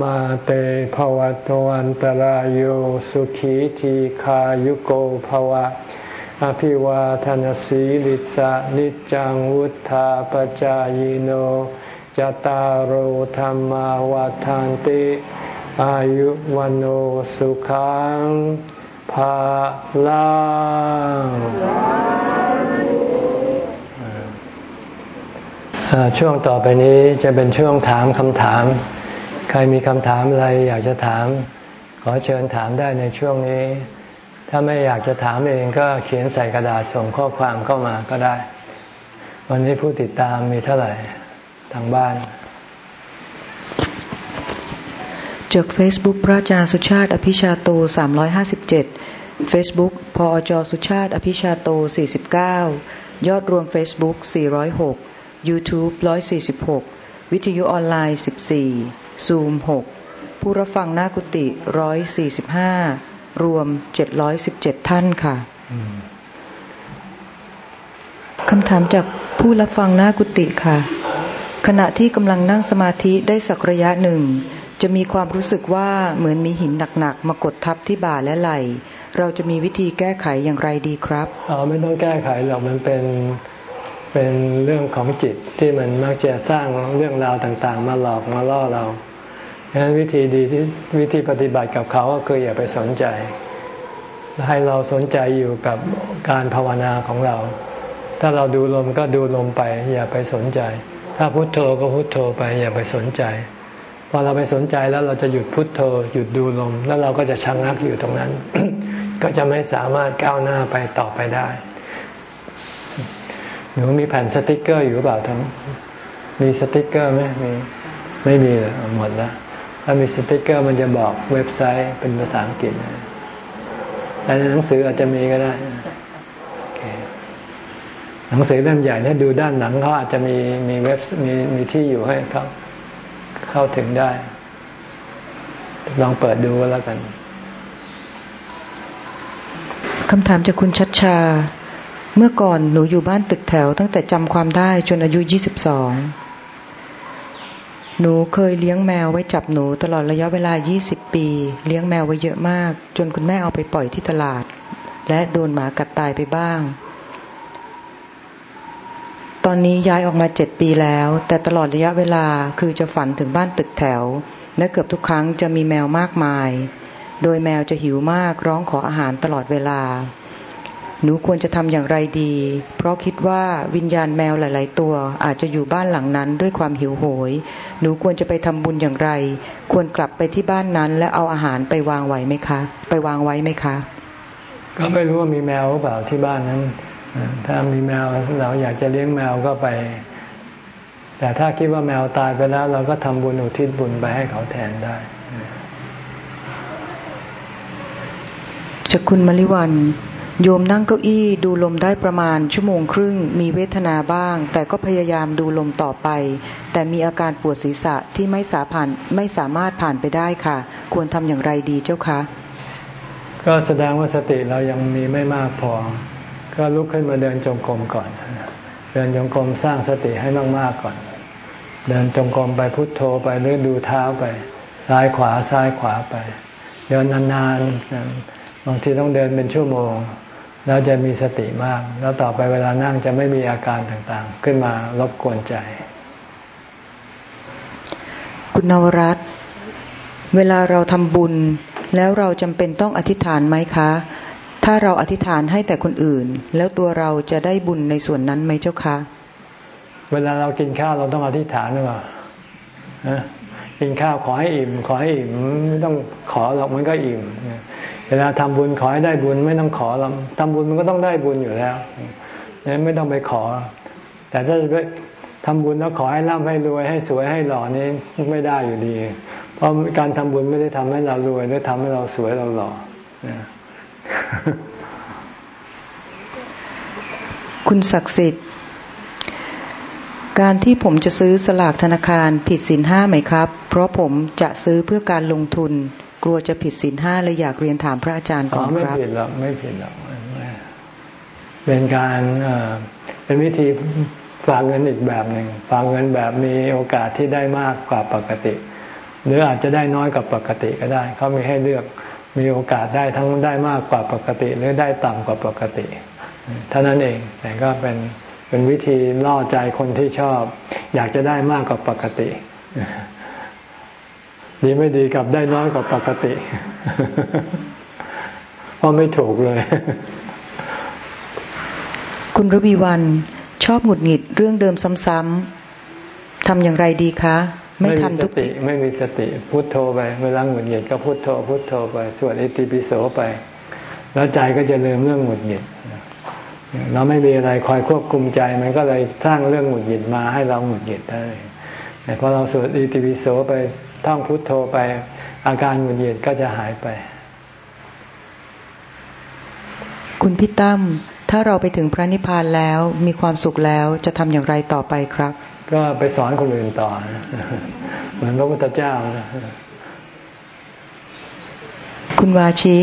มาเตภวัตวันตรโยสุขีทีขายุโกภวะ อภิวาทนสีลิสะนิจังวุธาปจายโน จตารโหธรรมวาทานติ อายุวันโอสุขังภาลังช่วงต่อไปนี้จะเป็นช่วงถามคำถาม ใครมีคำถามอะไรอยากจะถาม ขอเชิญถามได้ในช่วงนี้ ถ้าไม่อยากจะถามเองก็เขียนใส่กระดาษส่งข้อความเข้ามาก็ได้ วันนี้ผู้ติดตามมีเท่าไหร่างบ้าน จาก Facebook พระอาจารย์สุชาติ อภิชาโต 357 Facebook พอจสุชาติ อภิชาโต 49 ยอดรวม Facebook 406 YouTube 146 วิทยุออนไลน์ 14 Zoom 6 ผู้รับฟังหน้ากุฏิ 145 รวม 717 ท่านค่ะคำถามจากผู้รับฟังหน้ากุฏิค่ะ ขณะที่กำลังนั่งสมาธิได้สักระยะหนึ่ง จะมีความรู้สึกว่าเหมือนมีหินหนักๆมากดทับที่บ่าและไหล่ เราจะมีวิธีแก้ไขอย่างไรดีครับอ๋อไม่ต้องแก้ไขหรอกมันเป็นเป็นเรื่องของจิตที่มันมักจะสร้างเรื่องราวต่างๆ มาหลอกมาล่อเราดังนั้นวิธีดีที่วิธีปฏิบัติกับเขาก็คืออย่าไปสนใจ ให้เราสนใจอยู่กับการภาวนาของเรา ถ้าเราดูลมก็ดูลมไป อย่าไปสนใจ ถ้าพุโทโธก็พุโทโธไปอย่าไปสนใจ พอเราไปสนใจแล้วเราจะหยุดพุดโทโธ หยุดดูลม แล้วเราก็จะชังนักอยู่ตรงนั้น ก็จะไม่สามารถก้าวหน้าไปต่อไปได้หนูมีแผ่นสติกเกอร์อยู่เปล่าทั้งมีสติกเกอร์ไหมมีไม่มีเหมดแล้วถ้ามีสติกเกอร์มันจะบอกเว็บไซต์เป็นภาษาอังกฤษแต่ในหนังสืออาจจะมีก็ได้ หนังสือเล่มใหญ่ถ้าดูด้านหลังเขาอาจจะมีมีเว็บมีมีที่อยู่ให้เขาเข้าถึงได้ ลองเปิดดูแล้วกันคำถามจากคุณชัดชา เมื่อก่อนหนูอยู่บ้านตึกแถว ตั้งแต่จำความได้จนอายุยี่สิบสองหนูเคยเลี้ยงแมวไว้จับหนูตลอดระยะเวลายี่สิบปี เลี้ยงแมวไว้เยอะมาก จนคุณแม่เอาไปปล่อยที่ตลาด และโดนหมากัดตายไปบ้าง ตอนนี้ย้ายออกมาเจ็ดปีแล้ว แต่ตลอดระยะเวลาคือจะฝันถึงบ้านตึกแถว และเกือบทุกครั้งจะมีแมวมากมาย โดยแมวจะหิวมากร้องขออาหารตลอดเวลา หนูควรจะทำอย่างไรดี เพราะคิดว่าวิญญาณแมวหลาย ๆ ตัว อาจจะอยู่บ้านหลังนั้นด้วยความหิวโหย หนูควรจะไปทำบุญอย่างไร ควรกลับไปที่บ้านนั้น และเอาอาหารไปวางไว้ไหมคะ ไปวางไว้ไหมคะ ก็ไม่รู้ว่ามีแมวหรือเปล่าที่บ้านนั้น ถ้ามีแมวเราอยากจะเลี้ยงแมวก็ไป แต่ถ้าคิดว่าแมวตายไปแล้ว เราก็ทำบุญอุทิศบุญไปให้เขาแทนได้จากคุณมริวันโยมนั่งเก้าอี้ดูลมได้ประมาณชั่วโมงครึ่ง มีเวทนาบ้าง แต่ก็พยายามดูลมต่อไป แต่มีอาการปวดศีรษะที่ไม่สาผ่านไม่สามารถผ่านไปได้ค่ะ ควรทำอย่างไรดีเจ้าคะ ก็แสดงว่าสติเรายังมีไม่มากพอ ก็ลุกขึ้นมาเดินจงกรมก่อน เดินจงกรมสร้างสติให้มากๆก่อน เดินจงกรมไปพุทโธไปหรือดูเท้าไป ซ้ายขวาซ้ายขวาไป เดินนานๆบางทีต้องเดินเป็นชั่วโมง แล้วจะมีสติมาก แล้วต่อไปเวลานั่งจะไม่มีอาการต่างๆ ขึ้นมารบกวนใจ คุณนวรัตเวลาเราทำบุญแล้วเราจำเป็นต้องอธิษฐานไหมคะ ถ้าเราอธิษฐานให้แต่คนอื่น แล้วตัวเราจะได้บุญในส่วนนั้นไหมเจ้าคะ เวลาเรากินข้าวเราต้องอธิษฐานหรือเปล่ากินข้าวขอให้อิ่ม ขอให้อิ่มไม่ต้องขอหรอกมันก็อิ่ม เวลาทำบุญขอให้ได้บุญไม่ต้องขอหรอกทำบุญมันก็ต้องได้บุญอยู่แล้วนั้นไม่ต้องไปขอ แต่ถ้าทำบุญแล้วขอให้ร่ำให้รวยให้สวยให้หล่อนี้ไม่ได้อยู่ดี เพราะการทำบุญไม่ได้ทำให้เรารวยหรือทำให้เราสวยเราหล่อ คุณศักดิ์สิทธิ์ การที่ผมจะซื้อสลากธนาคารผิดสินห้าไหมครับ เพราะผมจะซื้อเพื่อการลงทุน กลัวจะผิดสินห้าเลยอยากเรียนถามพระอาจารย์ก่อนครับ ไม่ผิดหรอกไม่ผิดหรอกเป็นการเป็นวิธีฝากเงินอีกแบบหนึ่งฝากเงินแบบมีโอกาสที่ได้มากกว่าปกติ หรืออาจจะได้น้อยกว่าปกติก็ได้เขามีให้เลือก มีโอกาสได้ทั้งได้มากกว่าปกติ หรือได้ต่ำกว่าปกติ เท่านั้นเองแต่ก็เป็นเป็นวิธีล่อใจคนที่ชอบ อยากจะได้มากกว่าปกติดีไม่ดีกับได้น้อยกว่าปกติเพราะไม่ถูกเลย คุณรบีวันชอบหงุดหงิดเรื่องเดิมซ้ำๆทำอย่างไรดีคะ ไม่ทันทุกติไม่มีสติพุโทโธไปเวลาหงุดหงิดก็พุโทโธพุโทโธไปสวดอิติปิโสไป แล้วใจก็จะลืมเรื่องหงุดหงิดเราไม่มีอะไรคอยควบคุมใจมันก็เลยสร้างเรื่องหงุดหงิดมาให้เราหงุดหงิดได้แต่พอเราสวดอิติปิโสไปท่องพุโทโธไป อาการหงุดหงิดก็จะหายไป คุณพี่ตั้มถ้าเราไปถึงพระนิพพานแล้วมีความสุขแล้วจะทำอย่างไรต่อไปครับ ก็ไปสอนคนอื่นต่อ เหมือนพระพุทธเจ้าคุณวาชิ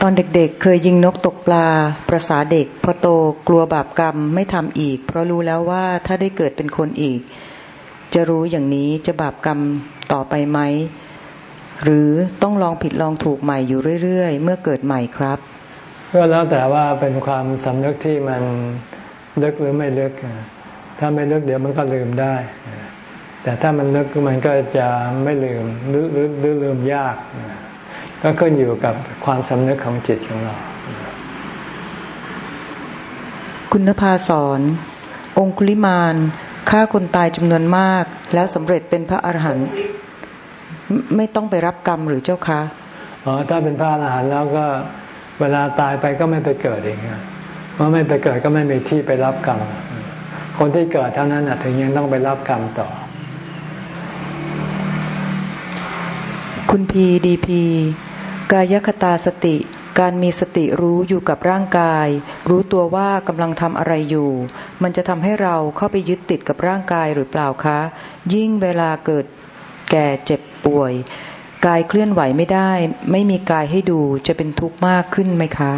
ตอนเด็กๆเคยยิงนกตกปลาประสาเด็ก พอโตกลัวบาปกรรมไม่ทำอีก เพราะรู้แล้วว่าถ้าได้เกิดเป็นคนอีก จะรู้อย่างนี้จะบาปกรรมต่อไปไหม หรือต้องลองผิดลองถูกใหม่อยู่เรื่อยๆ เมื่อเกิดใหม่ครับก็แล้วแต่ว่าเป็นความสำนึกที่มันลึกหรือไม่ลึก ถ้าไม่ลึกเดี๋ยวมันก็ลืมได้ แต่ถ้ามันลึกมันก็จะไม่ลืมหรือหรือลืมยาก ก็ขึ้นอยู่กับความสำนึกของจิตของเรา คุณภาสอน องคุลิมานฆ่าคนตายจำนวนมาก แล้วสำเร็จเป็นพระอรหันต์ไม่ต้องไปรับกรรมหรือเจ้าคะอ๋อถ้าเป็นพระอรหันต์แล้วก็เวลาตายไปก็ไม่ไปเกิดเองเพราะไม่ไปเกิดก็ไม่มีที่ไปรับกรรม คนที่เกิดเท่านั้นถึงยังต้องไปรับกรรมต่อ คุณพีดีพีกายคตาสติ การมีสติรู้อยู่กับร่างกาย รู้ตัวว่ากำลังทำอะไรอยู่ มันจะทำให้เราเข้าไปยึดติดกับร่างกายหรือเปล่าคะ ยิ่งเวลาเกิดแก่เจ็บป่วย กายเคลื่อนไหวไม่ได้ ไม่มีกายให้ดูจะเป็นทุกข์มากขึ้นไหมคะ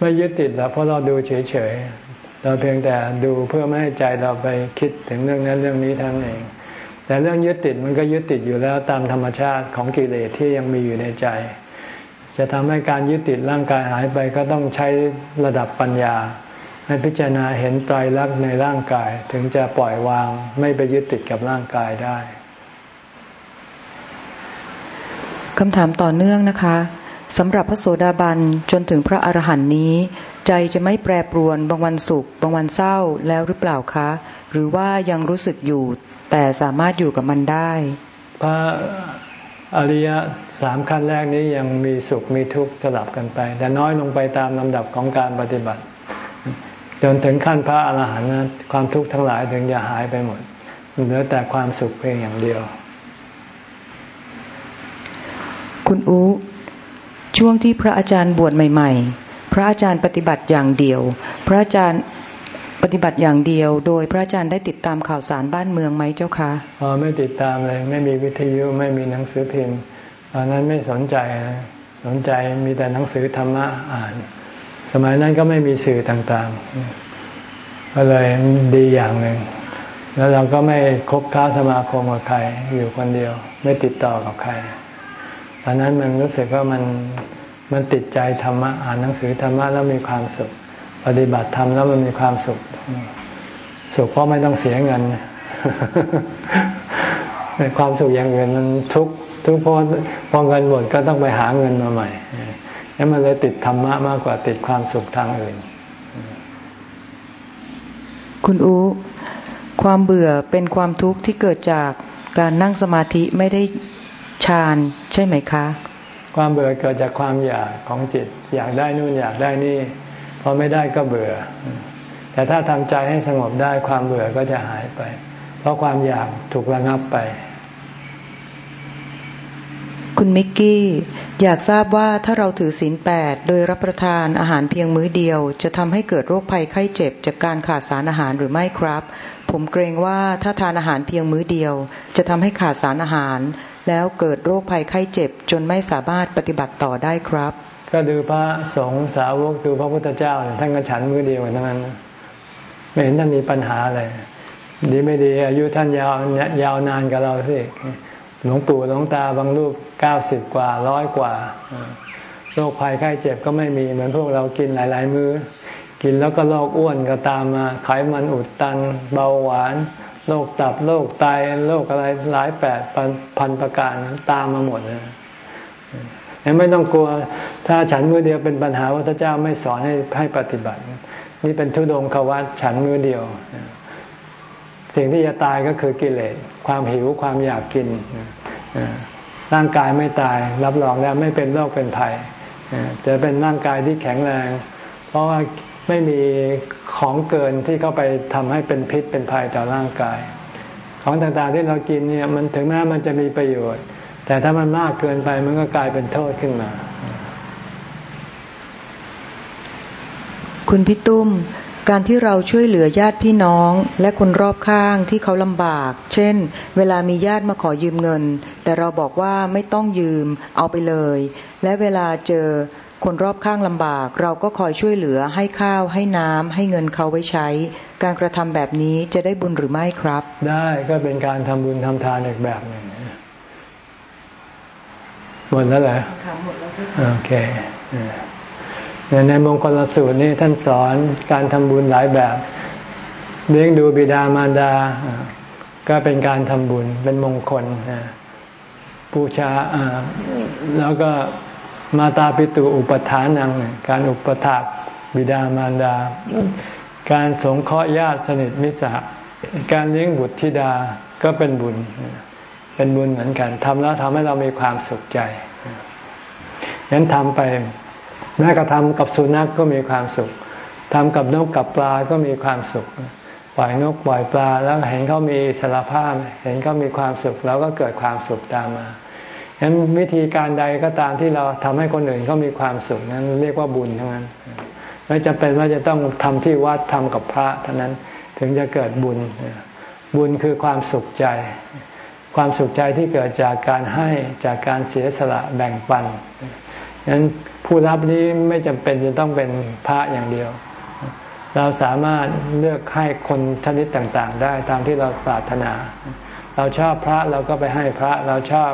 ไม่ยึดติดแล้วเพราะเราดูเฉยๆ เราเพียงแต่ดูเพื่อไม่ให้ใจเราไปคิดถึงเรื่องนั้นเรื่องนี้ท่านเอง แต่เรื่องยึดติดมันก็ยึดติดอยู่แล้วตามธรรมชาติของกิเลสที่ยังมีอยู่ในใจ จะทำให้การยึดติดร่างกายหายไปก็ต้องใช้ระดับปัญญาให้พิจารณาเห็นไตรลักษณ์ในร่างกายถึงจะปล่อยวางไม่ไปยึดติดกับร่างกายได้คำถามต่อเนื่องนะคะสำหรับพระโสดาบันจนถึงพระอรหันต์นี้ ใจจะไม่แปรปรวนบางวันสุข บางวันเศร้าแล้วหรือเปล่าคะ หรือว่ายังรู้สึกอยู่ แต่สามารถอยู่กับมันได้ พระอริยสามขั้นแรกนี้ยังมีสุขมีทุกข์สลับกันไป แต่น้อยลงไปตามลำดับของการปฏิบัติ จนถึงขั้นพระอรหันต์นะความทุกข์ทั้งหลายถึงจะหายไปหมดเหลือแต่ความสุขเพียงอย่างเดียว คุณอูช่วงที่พระอาจารย์บวชใหม่ ๆ พระอาจารย์ปฏิบัติอย่างเดียว พระอาจารย์ปฏิบัติอย่างเดียว โดยพระอาจารย์ได้ติดตามข่าวสารบ้านเมืองไหมเจ้าคะอ๋อไม่ติดตามเลยไม่มีวิทยุไม่มีหนังสือพิมพ์ตอนนั้นไม่สนใจสนใจมีแต่หนังสือธรรมะอ่าน สมัยนั้นก็ไม่มีสื่อต่างๆ ก็เลยดีอย่างหนึ่งแล้วเราก็ไม่คบค้าสมาคมกับใครอยู่คนเดียว ไม่ติดต่อกับใครตอนนั้นมันรู้สึกว่ามัน มันติดใจธรรมะอ่านหนังสือธรรมะแล้วมีความสุข ปฏิบัติธรรมแล้วมันมีความสุข สุขเพราะไม่ต้องเสียเงินความสุขอย่างอื่นมันทุกทุกเพราะพอเงินหมดก็ต้องไปหาเงินมาใหม่แล้วมันเลยติดธรรมะมากกว่าติดความสุขทางอื่น คุณอูความเบื่อเป็นความทุกข์ที่เกิดจากการนั่งสมาธิไม่ได้ฌานใช่ไหมคะ ความเบื่อเกิดจากความอยากของจิต อยากได้นู่นอยากได้นี่พอไม่ได้ก็เบื่อ แต่ถ้าทำใจให้สงบได้ความเบื่อก็จะหายไป เพราะความอยากถูกระงับไป คุณมิกกี้ อยากทราบว่าถ้าเราถือศีลแปดโดยรับประทานอาหารเพียงมื้อเดียว จะทำให้เกิดโรคภัยไข้เจ็บจากการขาดสารอาหารหรือไม่ครับ ผมเกรงว่าถ้าทานอาหารเพียงมื้อเดียว จะทำให้ขาดสารอาหาร แล้วเกิดโรคภัยไข้เจ็บ จนไม่สามารถปฏิบัติต่อได้ครับ ก็ดูพระสงฆ์สาวกดูพระพุทธเจ้าท่านก็ฉันมื้อเดียวทั้งนั้น ไม่เห็นท่านมีปัญหาอะไรดีไม่ดี อายุท่านยาวยาวนานกับเราสิหลวงปู่หลวงตาบางรูปเก้าสิบกว่าร้อยกว่าโรคภัยไข้เจ็บก็ไม่มีเหมือนพวกเรากินหลาย ๆ มือ้อ กินแล้วก็โรคอ้วนก็ตามมา ไขมันอุดตัน เบาหวาน โรคตับ โรคไต โรคอะไรหลายแปดพันประการตามมาหมดนะไม่ต้องกลัว ถ้าฉันมือเดียวเป็นปัญหาว่าพระเจ้าไม่สอนให้ให้ปฏิบัติ นี่เป็นทุดงควัตฉันมือเดียว สิ่งที่จะตายก็คือกิเลส ความหิว ความอยากกิน ร่างกายไม่ตาย รับรองแล้วไม่เป็นโรคเป็นภัย จะเป็นร่างกายที่แข็งแรง เพราะว่า ไม่มีของเกินที่เข้าไปทำให้เป็นพิษเป็นภัยต่อร่างกาย ของต่างๆที่เรากินเนี่ยมันถึงแม้มันจะมีประโยชน์ แต่ถ้ามันมากเกินไปมันก็กลายเป็นโทษขึ้นมา คุณพี่ตุ้มการที่เราช่วยเหลือญาติพี่น้อง และคนรอบข้างที่เขาลำบาก เช่น เวลามีญาติมาขอยืมเงิน แต่เราบอกว่าไม่ต้องยืมเอาไปเลย และเวลาเจอ คนรอบข้างลำบาก เราก็คอยช่วยเหลือให้ข้าวให้น้ำให้เงินเขาไว้ใช้ การกระทำแบบนี้จะได้บุญหรือไม่ครับ ได้ก็เป็นการทำบุญทำทานอีกแบบหนึ่งหมดแล้วเหรอหมดแล้วโอเคในมงคลสูตรนี้ท่านสอนการทำบุญหลายแบบเลี้ยงดูบิดามารดา ก็เป็นการทำบุญเป็นมงคลปูชาแล้วก็ มาตาปิตุอุปทานังการอุปถากบิดามารดา การสงเคราะห์ญาติสนิทมิตรการเลี้ยงบุตรธิดาก็เป็นบุญ เป็นบุญเหมือนกันทำแล้วทำให้เรามีความสุขใจงั้นทำไปแม้กระทำกับสุนัขกก็มีความสุขทำกับนกกับปลาก็มีความสุขปล่อยนกปล่อยปลาแล้วเห็นเขามีสารภาพ เห็นเขามีความสุขแล้วก็เกิดความสุขตามมา ฉะนั้นวิธีการใดก็ตามที่เราทำให้คนอื่นเขามีความสุขนั้นเรียกว่าบุญทั้งนั้นไม่จำเป็นว่าจะต้องทำที่วัดทำกับพระเท่านั้นถึงจะเกิดบุญ บุญคือความสุขใจ ความสุขใจที่เกิดจากการให้จากการเสียสละแบ่งปันฉะนั้นผู้รับนี้ไม่จำเป็นจะต้องเป็นพระอย่างเดียว เราสามารถเลือกให้คนชนิดต่าง ๆ ได้ตามที่เราปรารถนา เราชอบพระเราก็ไปให้พระ เราชอบ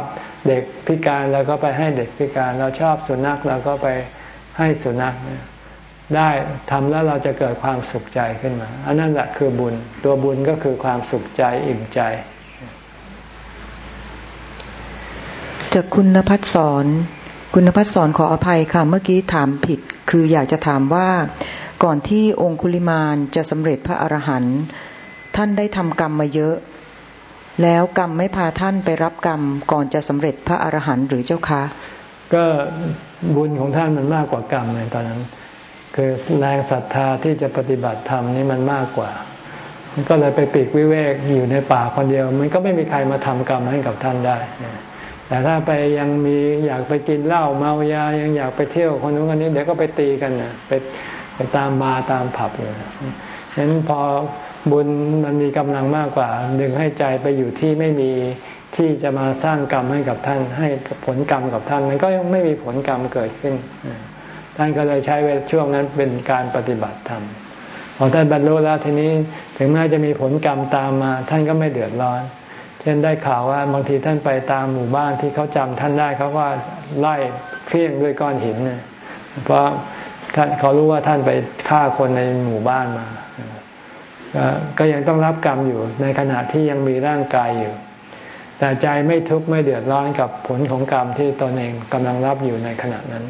เด็กพิการเราก็ไปให้เด็กพิการ เราชอบสุนัขเราก็ไปให้สุนัขได้ทำแล้วเราจะเกิดความสุขใจขึ้นมา อันนั้นแหละคือบุญ ตัวบุญก็คือความสุขใจอิ่มใจ จากคุณนภัสสอนคุณพัฒสอนขออภัยค่ะ เมื่อกี้ถามผิด คืออยากจะถามว่าก่อนที่องคุลิมานจะสำเร็จพระอรหันต์ท่านได้ทำกรรมมาเยอะ แล้วกรรมไม่พาท่านไปรับกรรมก่อนจะสำเร็จพระอรหันต์หรือเจ้าคะ ก็บุญของท่านมันมากกว่ากรรมเลยตอนนั้น คือแรงศรัทธาที่จะปฏิบัติธรรมนี่มันมากกว่าก็เลยไปปีกวิเวกอยู่ในป่าคนเดียว มันก็ไม่มีใครมาทำกรรมให้กับท่านได้ แต่ถ้าไปยังมีอยากไปกินเหล้าเมายายังอยากไปเที่ยวคนนู้นคนนี้เดี๋ยวก็ไปตีกันนะไปไปตามมาตามผับเลย ฉะนั้นพอบุญมันมีกำลังมากกว่า ดึงให้ใจไปอยู่ที่ไม่มีที่จะมาสร้างกรรมให้กับท่าน ให้ผลกรรมกับท่าน มันก็ยังไม่มีผลกรรมเกิดขึ้น ท่านก็เลยใช้เวลช่วงนั้นเป็นการปฏิบัติธรรมพอท่านบรรลุแล้วทีนี้ถึงแม้จะมีผลกรรมตามมา ท่านก็ไม่เดือดร้อน เช่นได้ข่าวว่าบางทีท่านไปตามหมู่บ้านที่เขาจำท่านได้เขาก็ไล่เฟี้ยงด้วยก้อนหินเนี่ยเพราะ เขารู้ว่าท่านไปฆ่าคนในหมู่บ้านมา ก็ยังต้องรับกรรมอยู่ในขณะที่ยังมีร่างกายอยู่ แต่ใจไม่ทุกข์ไม่เดือดร้อนกับผลของกรรมที่ตนเองกำลังรับอยู่ในขณะนั้น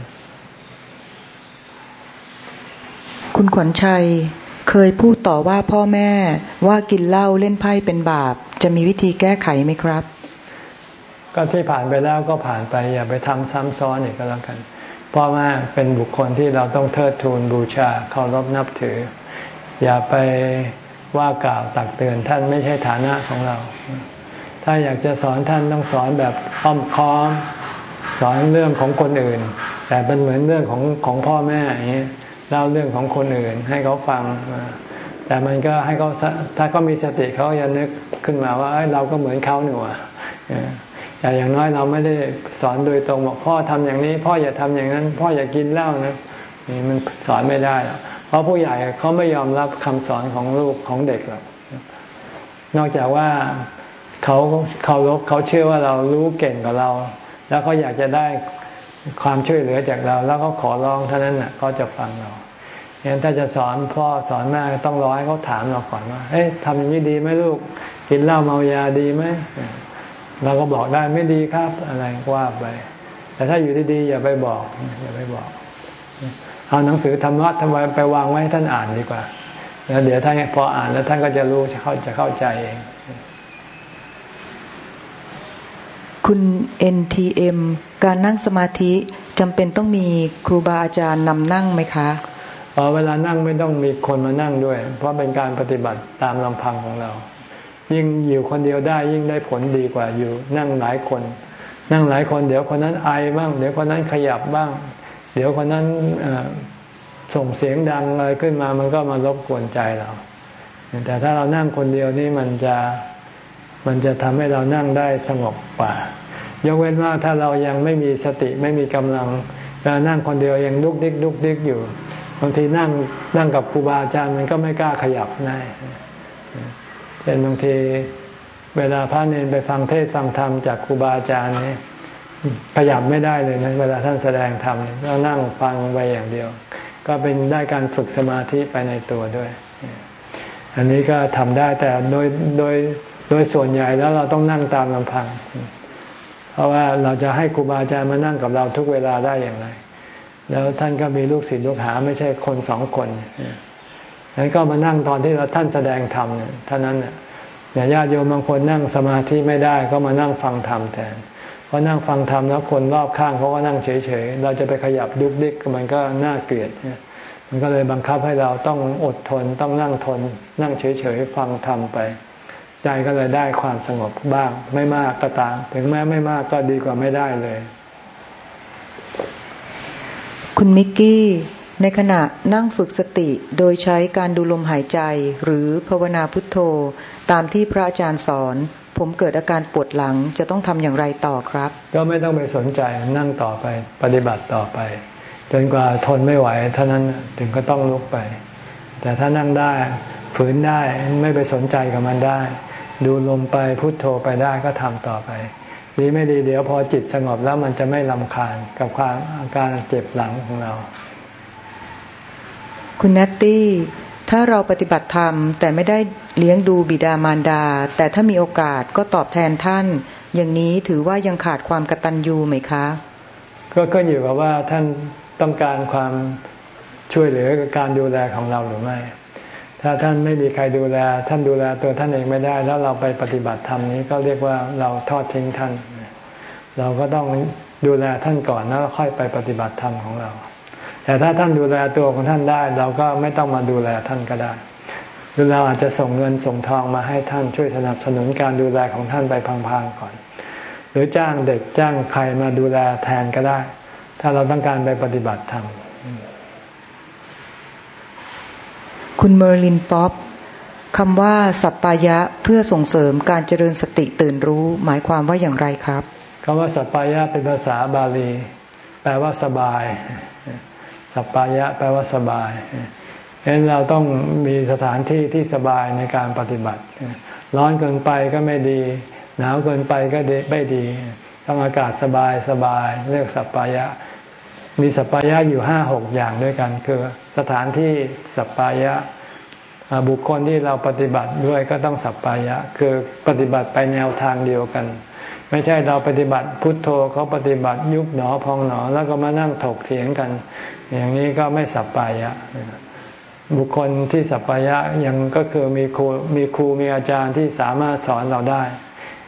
คุณขวัญชัยเคยพูดต่อว่าพ่อแม่ว่ากินเหล้าเล่นไพ่เป็นบาป จะมีวิธีแก้ไขไหมครับ ก็ที่ผ่านไปแล้วก็ผ่านไปอย่าไปทำซ้ำซ้อนอีกก็แล้วกันเพราะว่เป็นบุคคลที่เราต้องเทิดทูนบูชาเคารพนับถือ อย่าไปว่ากล่าวตักเตือนท่านไม่ใช่ฐานะของเรา ถ้าอยากจะสอนท่านต้องสอนแบบอ้อมค้อม สอนเรื่องของคนอื่น แต่เป็นเหมือนเรื่องของของพ่อแม่อย่างนี้เล่าเรื่องของคนอื่นให้เขาฟัง แต่มันก็ให้เขาถ้าเขามีสติเขาจะนึกขึ้นมาว่าเราก็เหมือนเขาหนู แต่อย่างน้อยเราไม่ได้สอนโดยตรงบอกพ่อทำอย่างนี้ พ่ออย่าทำอย่างนั้น พ่ออย่ากินเหล้านะนี่มันสอนไม่ได้เพราะผู้ใหญ่เขาไม่ยอมรับคำสอนของลูกของเด็กหรอกนอกจากว่าเขาเขารบเขาเชื่อว่าเรารู้เก่งกว่าเรา แล้วเขาอยากจะได้ความช่วยเหลือจากเรา แล้วเขาขอร้องเท่านั้นน่ะเขาจะฟังเราอย่างถ้าจะสอนพ่อสอนแม่ต้องร้อให้เขาถามเราก่อนว่าเอ๊ะทำอย่างนี้ดีไหมลูก กินเหล้าเมายาดีไหม เราก็บอกได้ไม่ดีครับ อะไรว่าไป แต่ถ้าอยู่ดีๆอย่าไปบอก อย่าไปบอก เอาหนังสือธรรมะทำไมไปวางไว้ท่านอ่านดีกว่า แล้วเดี๋ยวท่านพออ่านแล้วท่านก็จะรู้จะเข้าจะเข้าใจเอง คุณ NTM การนั่งสมาธิจำเป็นต้องมีครูบาอาจารย์นำนั่งไหมคะอ๋อเวลานั่งไม่ต้องมีคนมานั่งด้วย เพราะเป็นการปฏิบัติตามลำพังของเรา ยิ่งอยู่คนเดียวได้ยิ่งได้ผลดีกว่าอยู่นั่งหลายคน นั่งหลายคน เดี๋ยวคนนั้นไอบ้าง เดี๋ยวคนนั้นขยับบ้าง เดี๋ยวคนนั้นส่งเสียงดังอะไรขึ้นมามันก็มารบกวนใจเรา แต่ถ้าเรานั่งคนเดียวนี่มันจะมันจะทำให้เรานั่งได้สงบกว่า ยกเว้นว่าถ้าเรายังไม่มีสติไม่มีกำลังเวลานั่งคนเดียวยังลุกดิกลุกดิกอยู่บางทีนั่งนั่งกับครูบาอาจารย์มันก็ไม่กล้าขยับได้ เช่นบางทีเวลาพระเนรไปฟังเทศฟังธรรมจากครูบาอาจารย์นี่ขยับไม่ได้เลยนะเวลาท่านแสดงธรรมก็นั่งฟังไปอย่างเดียว ก็เป็นได้การฝึกสมาธิไปในตัวด้วย อันนี้ก็ทำได้แต่โดยโดยโดยส่วนใหญ่แล้วเราต้องนั่งตามลำพัง เพราะว่าเราจะให้ครูบาอาจารย์มานั่งกับเราทุกเวลาได้อย่างไร แล้วท่านก็มีลูกศิษย์ลูกหาไม่ใช่คนสองคน นั้นก็มานั่งตอนที่เราท่านแสดงธรรมเนี่ยเท่านั้นเนี่ยญาติโยมบางคนนั่งสมาธิไม่ได้ก็มานั่งฟังธรรมแทนเพราะนั่งฟังธรรมแล้วคนรอบข้างเขาก็นั่งเฉยๆ เราจะไปขยับดุกดิกมันก็น่าเกลียด มันก็เลยบังคับให้เราต้องอดทนต้องนั่งทน นั่งเฉยๆฟังธรรมไป ใจก็เลยได้ความสงบบ้าง ไม่มากก็ตาม ถึงแม้ไม่มากก็ดีกว่าไม่ได้เลย คุณมิกกี้ ในขณะนั่งฝึกสติโดยใช้การดูลมหายใจหรือภาวนาพุทโธ ตามที่พระอาจารย์สอน ผมเกิดอาการปวดหลังจะต้องทำอย่างไรต่อครับ ก็ไม่ต้องไปสนใจนั่งต่อไปปฏิบัติต่อไป จนกว่าทนไม่ไหวเท่านั้นถึงก็ต้องลุกไป แต่ถ้านั่งได้ฝืนได้ไม่ไปสนใจกับมันได้ ดูลมไปพุทโธไปได้ก็ทำต่อไปดีไม่ดีเดี๋ยวพอจิตสงบแล้วมันจะไม่ลำคาญกับความอาการเจ็บหลังของเรา คุณนัตตี้ถ้าเราปฏิบัติธรรม แต่ไม่ได้เลี้ยงดูบิดามารดา แต่ถ้ามีโอกาสก็ตอบแทนท่าน อย่างนี้ถือว่ายังขาดความกตัญญูไหมคะ ก็ก็อยู่กับว่าท่านต้องการความช่วยเหลือการดูแลของเราหรือไม่ ถ้าท่านไม่มีใครดูแล ท่านดูแลตัวท่านเองไม่ได้ แล้วเราไปปฏิบัติธรรมนี้ก็เรียกว่าเราทอดทิ้งท่าน เราก็ต้องดูแลท่านก่อนแล้วค่อยไปปฏิบัติธรรมของเรา แต่ถ้าท่านดูแลตัวของท่านได้ เราก็ไม่ต้องมาดูแลท่านก็ได้หรือเราอาจจะส่งเงินส่งทองมาให้ท่านช่วยสนับสนุนการดูแลของท่านไปพังๆก่อน หรือจ้างเด็กจ้างใครมาดูแลแทนก็ได้ ถ้าเราต้องการไปปฏิบัติธรรมคุณเมอร์ลินป๊อปคำว่าสัปปายะเพื่อส่งเสริมการเจริญสติตื่นรู้หมายความว่าอย่างไรครับคำว่าสัปปายะเป็นภาษาบาลี แปลว่าสบาย สัปปายะแปลว่าสบายฉะนั้นเราต้องมีสถานที่ที่สบายในการปฏิบัติ ร้อนเกินไปก็ไม่ดี หนาวเกินไปก็ไม่ดี ต้องอากาศสบายสบายเรียกสัปปายะ มีสัปปายะอยู่ห้าหกอย่างด้วยกัน คือสถานที่สัปปายะบุคคลที่เราปฏิบัติด้วยก็ต้องสัปปายะ คือปฏิบัติไปแนวทางเดียวกัน ไม่ใช่เราปฏิบัติพุทโธเขาปฏิบัติยุบหนอพองหนอ แล้วก็มานั่งถกเถียงกัน อย่างนี้ก็ไม่สัปปายะ บุคคลที่สัปปายะยังก็คือมีครูมีครูมีอาจารย์ที่สามารถสอนเราได้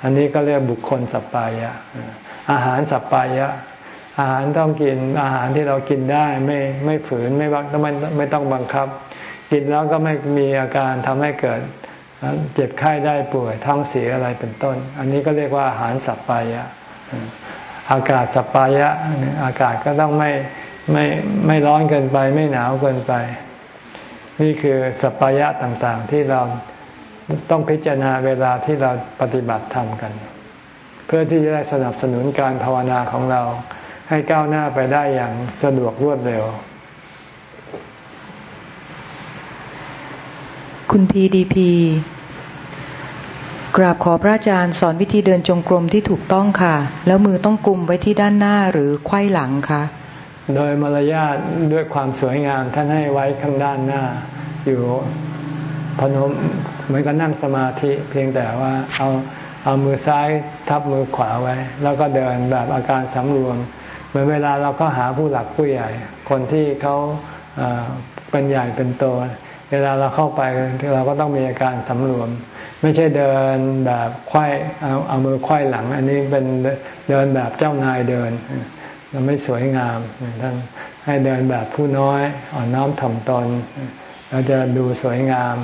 อันนี้ก็เรียกบุคคลสัปปายะ อาหารสัปปายะ อาหารต้องกินอาหารที่เรากินได้ไม่ไม่ฝืนไม่บังไม่ไม่ต้องบังคับ กินแล้วก็ไม่มีอาการทำให้เกิดเจ็บไข้ได้ป่วยท้องเสียอะไรเป็นต้น อันนี้ก็เรียกว่าอาหารสัปปายะ อากาศสัปปายะอากาศก็ต้องไม่ ไม่ไม่ร้อนเกินไป ไม่หนาวเกินไป นี่คือสัปปายะต่างๆ ที่เราต้องพิจารณาเวลาที่เราปฏิบัติธรรมกัน เพื่อที่จะได้สนับสนุนการภาวนาของเราให้ก้าวหน้าไปได้อย่างสะดวกรวดเร็ว คุณพีดีพีกราบขอพระอาจารย์สอนวิธีเดินจงกรมที่ถูกต้องค่ะ แล้วมือต้องกุมไว้ที่ด้านหน้าหรือไขว้หลังคะ โดยมารยาทด้วยความสวยงามท่านให้ไว้ข้างด้านหน้า อยู่พนมเหมือนกับนั่งสมาธิเพียงแต่ว่าเอาเอามือซ้ายทับมือขวาไว้ แล้วก็เดินแบบอาการสำรวม เหมือนเวลาเราก็หาผู้หลักผู้ใหญ่ คนที่เขาเป็นใหญ่เป็นโตเวลาเราเข้าไปเราก็ต้องมีอาการสำรวม ไม่ใช่เดินแบบควายเอาเอามือควายหลัง อันนี้เป็นเดินแบบเจ้านายเดิน เราไม่สวยงามท่านให้เดินแบบผู้น้อยอ่อนน้อมถ่อมตนเราจะดูสวยงาม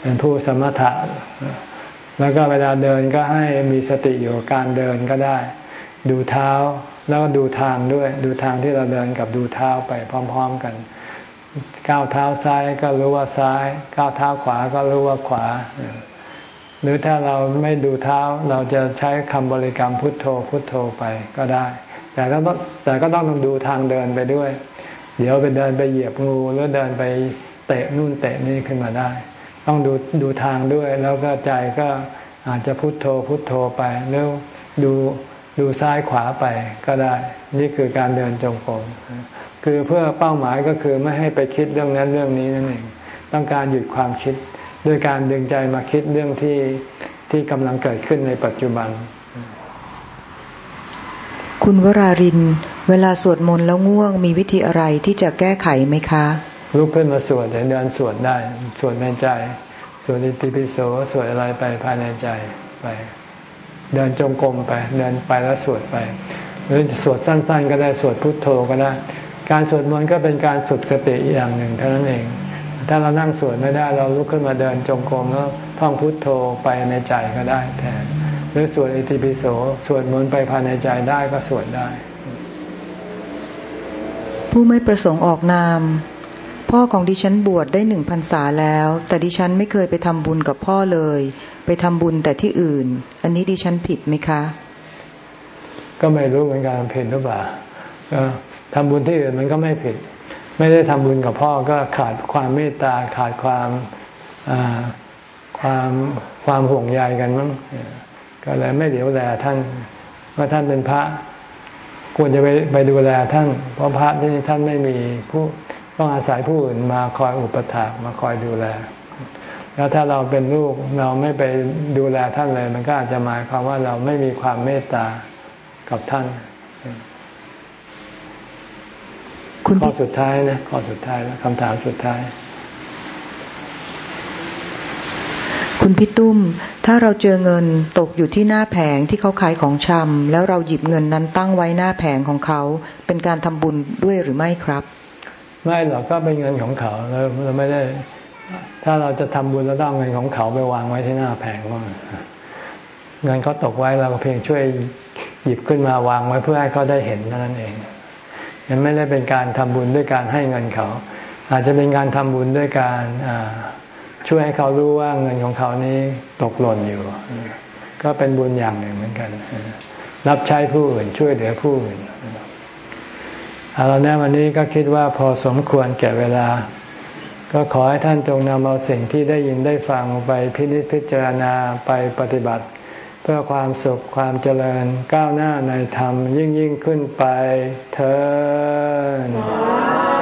เป็นผู้สมถะ แล้วก็เวลาเดินก็ให้มีสติอยู่การเดินก็ได้ ดูเท้าแล้วก็ดูทางด้วย ดูทางที่เราเดินกับดูเท้าไปพร้อม ๆกัน ก้าวเท้าซ้ายก็รู้ว่าซ้าย ก้าวเท้าขวาก็รู้ว่าขวา หรือถ้าเราไม่ดูเท้าเราจะใช้คำบริกรรมพุทโธพุทโธไปก็ได้ แต่ก็แต่ก็ต้องดูทางเดินไปด้วย เดี๋ยวไปเดินไปเหยียบงูหรือเดินไปเตะนู่นเตะนี่ขึ้นมาได้ ต้องดูดูทางด้วย แล้วก็ใจก็อาจจะพุทโธพุทโธไปแล้วดูดูซ้ายขวาไปก็ได้ นี่คือการเดินจงกรมคือเพื่อเป้าหมายก็คือไม่ให้ไปคิดเรื่องนั้นเรื่องนี้นั่นเองต้องการหยุดความคิด ด้วยการดึงใจมาคิดเรื่องที่ที่กำลังเกิดขึ้นในปัจจุบัน คุณวราริน เวลาสวดมนต์แล้วง่วงมีวิธีอะไรที่จะแก้ไขไหมคะลุกขึ้นมาสวดเดินสวดได้สวดในใจสวดอิติปิโสสวดอะไรไปภายในใจไป เดินจงกรมไป เดินไปแล้วสวดไป หรือสวดสั้น ๆ ก็ได้สวดพุทโธก็ได้ การสวดมนต์ก็เป็นการฝึกสติอย่างหนึ่งเท่านั้นเอง ถ้าเรานั่งสวดไม่ได้เราลุกขึ้นมาเดินจงกรมแล้วท่องพุทโธไปในใจก็ได้แทน หรือสวดอิติปิโสสวดมนต์ไปภายในใจได้ก็สวดได้ ผู้ไม่ประสงค์ออกนาม พ่อของดิฉันบวชได้หนึ่งพรรษาแล้ว แต่ดิฉันไม่เคยไปทำบุญกับพ่อเลย ไปทำบุญแต่ที่อื่น อันนี้ดิฉันผิดไหมคะ ก็ไม่รู้เหมือนกันผิดหรือเปล่าก็ทำบุญที่อื่นมันก็ไม่ผิด ไม่ได้ทำบุญกับพ่อก็ขาดความเมตตาขาดความความความห่วงใยกันมั้ง ก็เลยไม่เดี๋ยวแลท่านว่าท่านเป็นพระ ควรจะไปไปดูแลท่าน เพราะพระที่ท่านไม่มีผู้ต้องอาศัยผู้อื่นมาคอยอุปถัมภ์มาคอยดูแล แล้วถ้าเราเป็นลูกเราไม่ไปดูแลท่านเลย มันก็อาจจะหมายความว่าเราไม่มีความเมตตากับท่านข้อสุดท้ายนะข้อสุดท้ายแล้วคำถามสุดท้าย คุณพี่ตุ้ม ถ้าเราเจอเงินตกอยู่ที่หน้าแผงที่เขาขายของชำแล้วเราหยิบเงินนั้นตั้งไว้หน้าแผงของเขาเป็นการทำบุญด้วยหรือไม่ครับ ไม่หรอกก็เป็นเงินของเขาเราไม่ได้ ถ้าเราจะทำบุญแล้วต้องเงินของเขาไปวางไว้ที่หน้าแผงว่าเงินเขาตกไว้เราก็เพียงช่วยหยิบขึ้นมาวางไว้เพื่อให้เขาได้เห็นเท่านั้นเองยังไม่ได้เป็นการทำบุญด้วยการให้เงินเขา อาจจะเป็นการทำบุญด้วยการ ช่วยให้เขารู้ว่าเงินของเขานี้ตกหล่นอยู่ ก็เป็นบุญอย่างหนึ่งเหมือนกัน รับใช้ผู้อื่นช่วยเหลือผู้อื่นเอาละเนี่ยวันนี้ก็คิดว่าพอสมควรแก่เวลา ก็ขอให้ท่านจงนำเอาสิ่งที่ได้ยินได้ฟังไปพิจิตพิจารณาไปปฏิบัติ เพื่อความสุขความเจริญก้าวหน้าในธรรมยิ่งยิ่งขึ้นไปเธอ